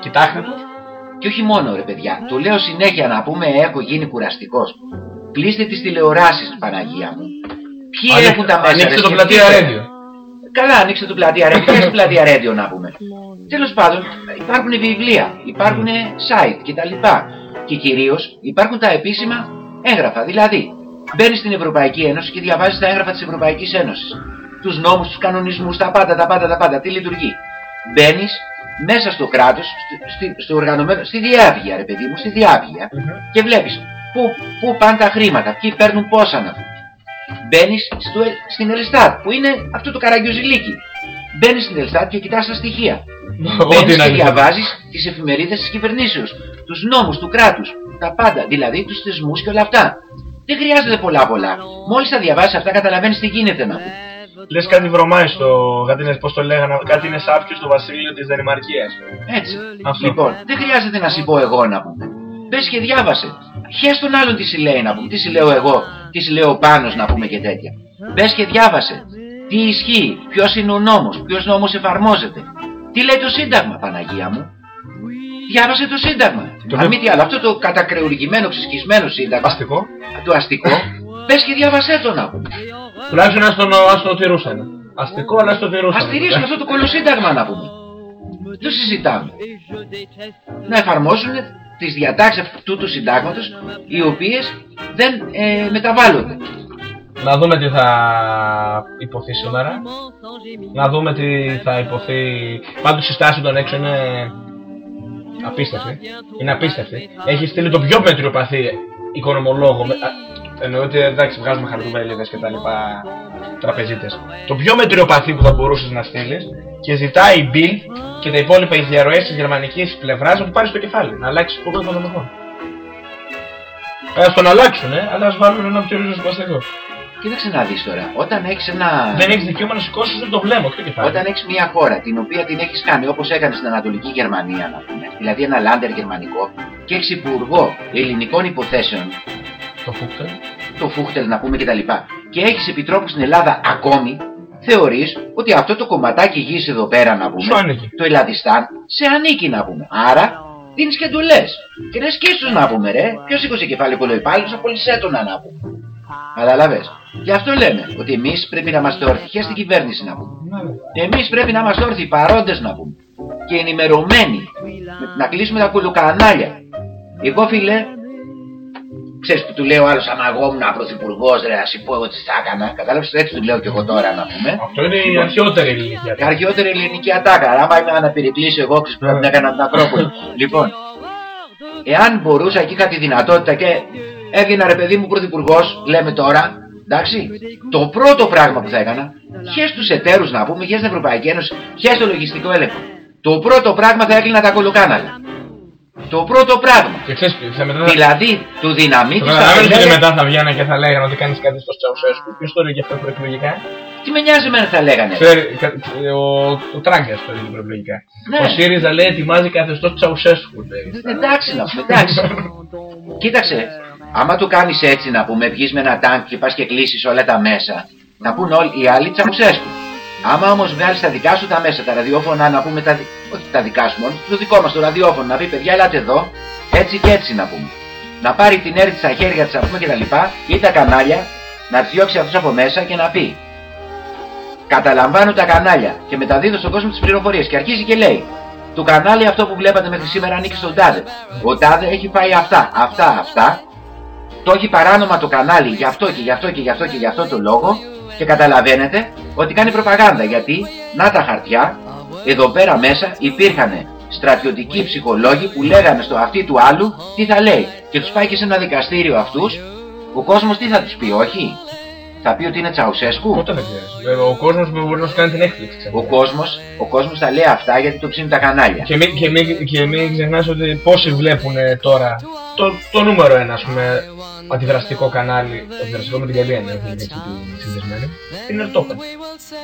Κοιτάξτε τους. Και όχι μόνο ρε παιδιά, το λέω συνέχεια να πούμε έχω γίνει κουραστικός. Κλείστε τις τηλεοράσεις Παναγία μου. Ποιοι Ανοίξτε- έχουν τα μέσα ανοίξτε ρε, το σκεφτείτε. πλατεία Radio. Καλά, ανοίξτε το πλατεία Radio. Ποια είναι το πλατεία Radio να πούμε. Τέλος πάντων, υπάρχουν βιβλία, υπάρχουν site κτλ. Και κυρίως υπάρχουν τα επίσημα έγγραφα. Δηλαδή, μπαίνεις στην Ευρωπαϊκή Ένωση και διαβάζεις τα έγγραφα της Ευρωπαϊκής Ένωσης. τους νόμους, τους κανονισμούς, τα πάντα, τα πάντα, τα πάντα. Τι λειτουργεί. Μπαίνεις μέσα στο κράτος, στη, στο οργανωμένο, στη διάβγεια ρε παιδί μου, στη διάβγεια και βλέπεις πού, πού πάνε τα χρήματα, ποιοι παίρνουν πόσα να πούμε. Μπαίνεις στην Ελιστάτ που είναι αυτό το καραγκιουζιλίκι. Μπαίνεις στην Ελιστάτ και κοιτάς τα στοιχεία. Ό,τι Μπαίνεις να και είναι. διαβάζεις τις εφημερίδες της κυβερνήσεως, τους νόμους του κράτους, τα πάντα, δηλαδή τους θεσμούς και όλα αυτά. Δεν χρειάζεται πολλά πολλά. Μόλις τα διαβάσεις αυτά καταλαβαίνεις τι γίνεται να πούμε. Λες κάτι βρωμάει στο. Κάτι είναι, πώς το λέγανε, κάτι είναι σάπιο στο βασίλειο της Δανημαρκίας. Έτσι. Αυτό. Λοιπόν, δεν χρειάζεται να σου πω εγώ να πούμε. Πες και διάβασε. Χες τον άλλον τι συλλέει να πούμε. Τι συλλέω εγώ, τι συλλέω ο Πάνος να πούμε και τέτοια. Πες και διάβασε. Τι ισχύει, ποιος είναι ο νόμος, ποιος νόμος εφαρμόζεται. Τι λέει το Σύνταγμα, Παναγία μου. Διάβασε το Σύνταγμα. Το Αν δε- μη τι άλλο, αυτό το κατακρεουργημένο, ξεσκισμένο Σύνταγμα. Αστικό. Το αστικό. Πες και διάβασέ το να πούμε. Τουλάχιστον ας, τον, ας το τηρούσαν. Αστικό, αλλά ας το τηρούσαν. Ας στηρίσουμε αυτό το κολοσύνταγμα να πούμε. Δεν συζητάμε. Να εφαρμόσουν τις διατάξεις αυτού του συντάγματος οι οποίες δεν ε, μεταβάλλονται. Να δούμε τι θα υποθεί σήμερα. Να δούμε τι θα υποθεί. Πάντως η στάση των έξω είναι απίστευτη. Είναι απίστευτη. Έχει στείλει το πιο μετριοπαθή οικονομολόγο. Με- α, Εννοώ ότι εντάξει, βγάζουμε χαρτοβέλιδες και τα λοιπά τραπεζίτες. Το πιο μετριοπαθή που θα μπορούσες να στείλεις και ζητάει η Bill και τα υπόλοιπα οι διαρροές της γερμανικής πλευράς να του πάρεις στο κεφάλι. Να αλλάξεις το κόμμα οικονομικό. Ας τον αλλάξουν, ε, αλλά ας βάλουν ένα πιο ριζοσπαστικό. Κοίταξε να δεις τώρα, όταν έχεις ένα... Δεν έχεις δικαίωμα να σηκώσεις το βλέμμα, όχι το κεφάλι. Όταν έχεις μια χώρα την οποία την έχεις κάνει όπως έκανε στην Ανατολική Γερμανία να πούμε, δηλαδή ένα λάντερ γερμανικό και έχεις υπουργό ελληνικών υποθέσεων Το Φούχτελ. το Φούχτελ να πούμε κτλ. Και έχεις επιτρόπους στην Ελλάδα ακόμη, θεωρείς ότι αυτό το κομματάκι γης εδώ πέρα να πούμε, Σου ανήκει. το Ελλαδιστάν, σε ανήκει να πούμε. Άρα δίνεις και εντολές. Και ρε σκίσους να πούμε ρε, ποιος σήκωσε κεφάλι υπάλληλος, απολυσέ τον να πούμε. Καταλαβες. Γι' αυτό λέμε ότι εμείς πρέπει να είμαστε όρθιοι και στην κυβέρνηση να πούμε. Εμείς πρέπει να είμαστε όρθιοι παρόντες να πούμε. Και ενημερωμένοι. Με- Να κλείσουμε τα κουλουκανάλια. Εγώ φίλε, ξέρεις που του λέω άλλος άμα εγώ ήμουν πρωθυπουργός ρε, να σου πω εγώ τι θα έκανα. Κατάλαβες έτσι του λέω και εγώ τώρα να πούμε. Αυτό είναι η αρχαιότερη ελληνική Η αρχαιότερη ελληνική ατάκα. Άμα είμαι να περιπλήσω εγώ, ξέρεις που θα την έκανα την Ακρόπολη. λοιπόν, εάν μπορούσα και είχα τη δυνατότητα και έβγαινα ρε παιδί μου πρωθυπουργός, λέμε τώρα, εντάξει, το πρώτο πράγμα που θα έκανα, χες τους εταίρους να πούμε, χες την Ευρωπαϊκή Ένωση, χες το λογιστικό έλεγχο. Το πρώτο πράγμα θα έκλεινα τα κολοκάναλα. Το πρώτο πράγμα. Και ξέρεις, θα μετά... Δηλαδή, του δυναμίτη Το καταλαβαίνεις ότι μετά θα βγαίναν και θα λέγανε ότι κάνεις κάτι στο Τσαουσέσκου. Ποιος το έλεγε αυτό προεκλογικά; Τι με νοιάζει εμένα θα λέγανε. Ξέρει, κα- ο, ο Τράγκας το έλεγε προεκλογικά. Ναι. Ο ΣΥΡΙΖΑ λέει ετοιμάζει καθεστώς Τσαουσέσκου. λέει. Εντάξει να πούμε, εντάξει. Κοίταξε, άμα το κάνεις έτσι να πούμε, βγεις με ένα τάγκ και πας και κλείσεις όλα τα μέσα, να πούν όλοι οι άλλοι τσαουσέσκου. Άμα όμως βγάλεις τα δικά σου τα μέσα, τα ραδιόφωνα να πούμε, τα, δι- όχι τα δικά σου μόνο, το δικό μας το ραδιόφωνο, να πει παιδιά ελάτε εδώ, έτσι και έτσι να πούμε. Να πάρει την έρη στα χέρια της να πούμε και τα λοιπά, ή τα κανάλια, να τις διώξει αυτούς από μέσα και να πει Καταλαμβάνω τα κανάλια και μεταδίδω στον κόσμο τις πληροφορίες και αρχίζει και λέει το κανάλι αυτό που βλέπατε μέχρι σήμερα ανήκει στον Τάδε. Ο Τάδε έχει πάει αυτά, αυτά, αυτά. Το έχει παράνομα το κανάλι γι' αυτό και γι' αυτό και γι' αυτό και γι' αυτό το λόγο. Και καταλαβαίνετε ότι κάνει προπαγάνδα γιατί να τα χαρτιά εδώ πέρα μέσα υπήρχαν στρατιωτικοί ψυχολόγοι που λέγανε στο αυτί του άλλου τι θα λέει. Και τους πάει και σε ένα δικαστήριο αυτούς. Ο κόσμος τι θα τους πει, όχι; Θα πει ότι είναι Τσαουσέσκου; Ποτέ δεν ξέρεις. Βέβαια, Ο κόσμος μπορεί να σου κάνει την έκπληξη. ξέρω. Ο κόσμος, ο κόσμος τα λέει αυτά γιατί το ψήνει τα κανάλια. Και μην, και μην, και μην ξεχνάς ότι πόσοι βλέπουν ε, τώρα το, το νούμερο ένα, ας πούμε, αντιδραστικό κανάλι, αντιδραστικό με την καλή έννοια, όχι έτσι τη συνδεσμένη, την Ερτόπεν.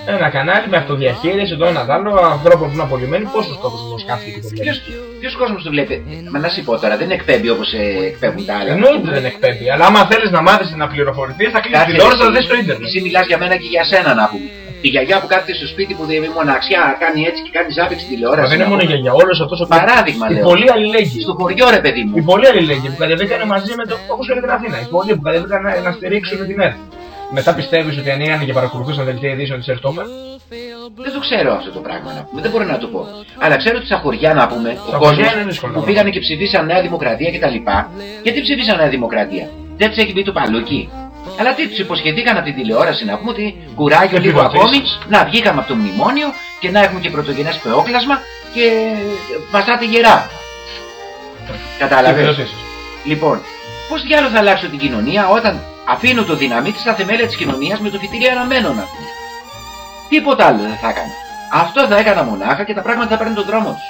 Ένα κανάλι με αυτοδιαχείριση, το ένα τ' άλλο, ανθρώπων που είναι απολυμμένοι, πόσους κόσμος κάθεται και το βλέπει. Ποιος, ποιος κόσμος το βλέπει; Μα να σου πω τώρα, δεν εκπέμπει όπως ε, εκπέμπουν τα άλλα. Εννοείται δεν εκπέμπει, αλλά άμα θέλεις να μάθεις να πληροφορηθείς, θα κλείσεις Κάθε την ώρα, θα εσύ- δεις το ίντερνετ. Εσύ μιλάς για μένα και για σένα να πούμε. Τη γιαγιά που κάθεται στο σπίτι που δεν μοναξιά κάνει έτσι και κάνει ζάπη στην Μα τηλεόραση. δεν είναι να μόνο πούμε. για, για όλους αυτός ο Παράδειγμα Οι λέω. πολύ αλληλέγγυοι. Στο χωριό ρε παιδί μου. Οι πολύ αλληλέγγυοι που κατεβήκανε μαζί με το όπως είναι την Αθήνα. Οι πολλοί που κατεβήκαν να, να στηρίξουν την ΕΡΤ. Μετά πιστεύεις ότι ανοίγανε και παρακολουθούσαν δελτία ειδήσεων της Ερτόπεν. Δεν το ξέρω αυτό το πράγμα να πούμε. Δεν μπορώ να το πω. Αλλά ξέρω ότι στα χωριά να πούμε, ο χωριά κόσμος είναι δύσκολο που να πήγανε και ψηφίσαν Νέα Δημοκρατία κτλ. Γιατί ψηφίσαν Νέα Δημοκρατία; Δεν της έχει μπει το παλούκι. Αλλά τι τους υποσχεθήκαν από την τηλεόραση να πούμε ότι κουράγιο λίγο Επιδοτήσεις. ακόμη, να βγήκαμε από το μνημόνιο και να έχουμε και πρωτογενές πεόκλασμα και βαστάτε γερά. Κατάλαβες; Επιδοτήσεις. Λοιπόν, πώς διάλογο θα αλλάξω την κοινωνία όταν αφήνω το δυναμίτι στα θεμέλια της κοινωνίας με το φυτίλι αναμένο να πούμε. Τίποτα άλλο δεν θα έκανα. Αυτό θα έκανα μονάχα και τα πράγματα θα παίρνουν τον δρόμο τους.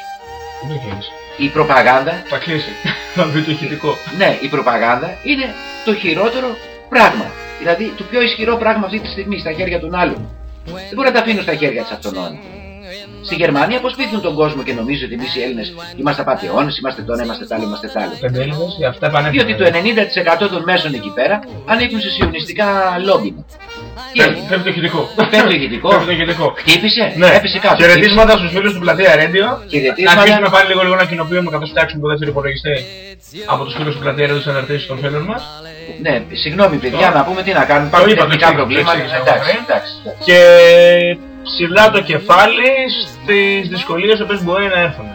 Δεν το κάνεις. Η προπαγάνδα Θα κλείσει. Θα μπει το ηχητικό. ναι, η προπαγάνδα είναι το χειρότερο πράγμα. Δηλαδή, το πιο ισχυρό πράγμα αυτή τη στιγμή στα χέρια των άλλων. Δεν μπορεί να τα αφήνω στα χέρια της αυτονών. Στη Γερμανία πώς πείθουν τον κόσμο και νομίζει ότι εμείς οι Έλληνες είμαστε απαταιώνες, είμαστε το ένα, είμαστε τ' άλλο, είμαστε τ' άλλο. Πεντέλιδες, για αυτά πάνε. Διότι το 90% των μέσων εκεί πέρα ανήκουν σε σιωνιστικά λόμπι. Τι έγινε. Πέφτει το ηχητικό. Πέφτει το ηχητικό. Πέφτει το ηχητικό. Χτύπησε, Ναι. έπεσε κάτω. Χαιρετίσματα στους φίλους του Πλατεία Radio. Χαιρετίσματα. Αρχίσουμε πάλι λίγο λίγο να κοινοποιούμε καθώς φτιάξουμε το δεύτερο υπολογιστή από τους φίλους του Πλατεία Radio τι αναρτήσεις των φίλων μας. Ναι, συγγνώμη παιδιά, Το- να πούμε τι να κάνουμε. Το Υπάρχουν είπα, το τεχνικά εξήγησα, το προβλήματα. εξήγησα, Εντάξει, ναι. εντάξει. Και ψηλά το κεφάλι στις δυσκολίες που μπορεί να έρθουν.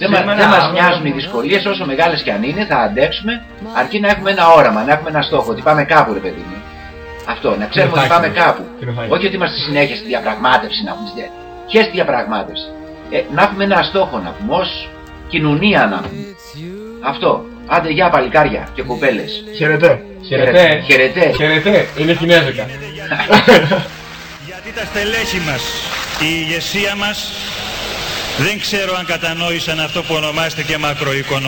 Δεν, μα, Σήμερα, δεν μας αύριο, νοιάζουν οι δυσκολίες όσο μεγάλες κι αν είναι, θα αντέξουμε αρκεί να έχουμε ένα όραμα, να έχουμε ένα στόχο, ότι πάμε κάπου ρε παιδί μου. Αυτό, να ξέρουμε θα ότι πάμε έχεις, κάπου. τι θα έχεις. Όχι ότι είμαστε συνέχεια στη διαπραγμάτευση να πούμε. στη- Ποιες διαπραγμάτευση. Ε, να έχουμε ένα στόχο να πούμε, ως κοινωνία να πούμε. Αυτό. Άντε για παλικάρια και κοπέλες. Χαιρετέ. Χαιρετέ. Χαιρετέ. Χαιρετέ. Είναι κινέζικα. Γιατί τα στελέχη μας, η ηγεσία μας, δεν ξέρω αν κατανόησαν αυτό που ονομάζεται και μακροοικονομία.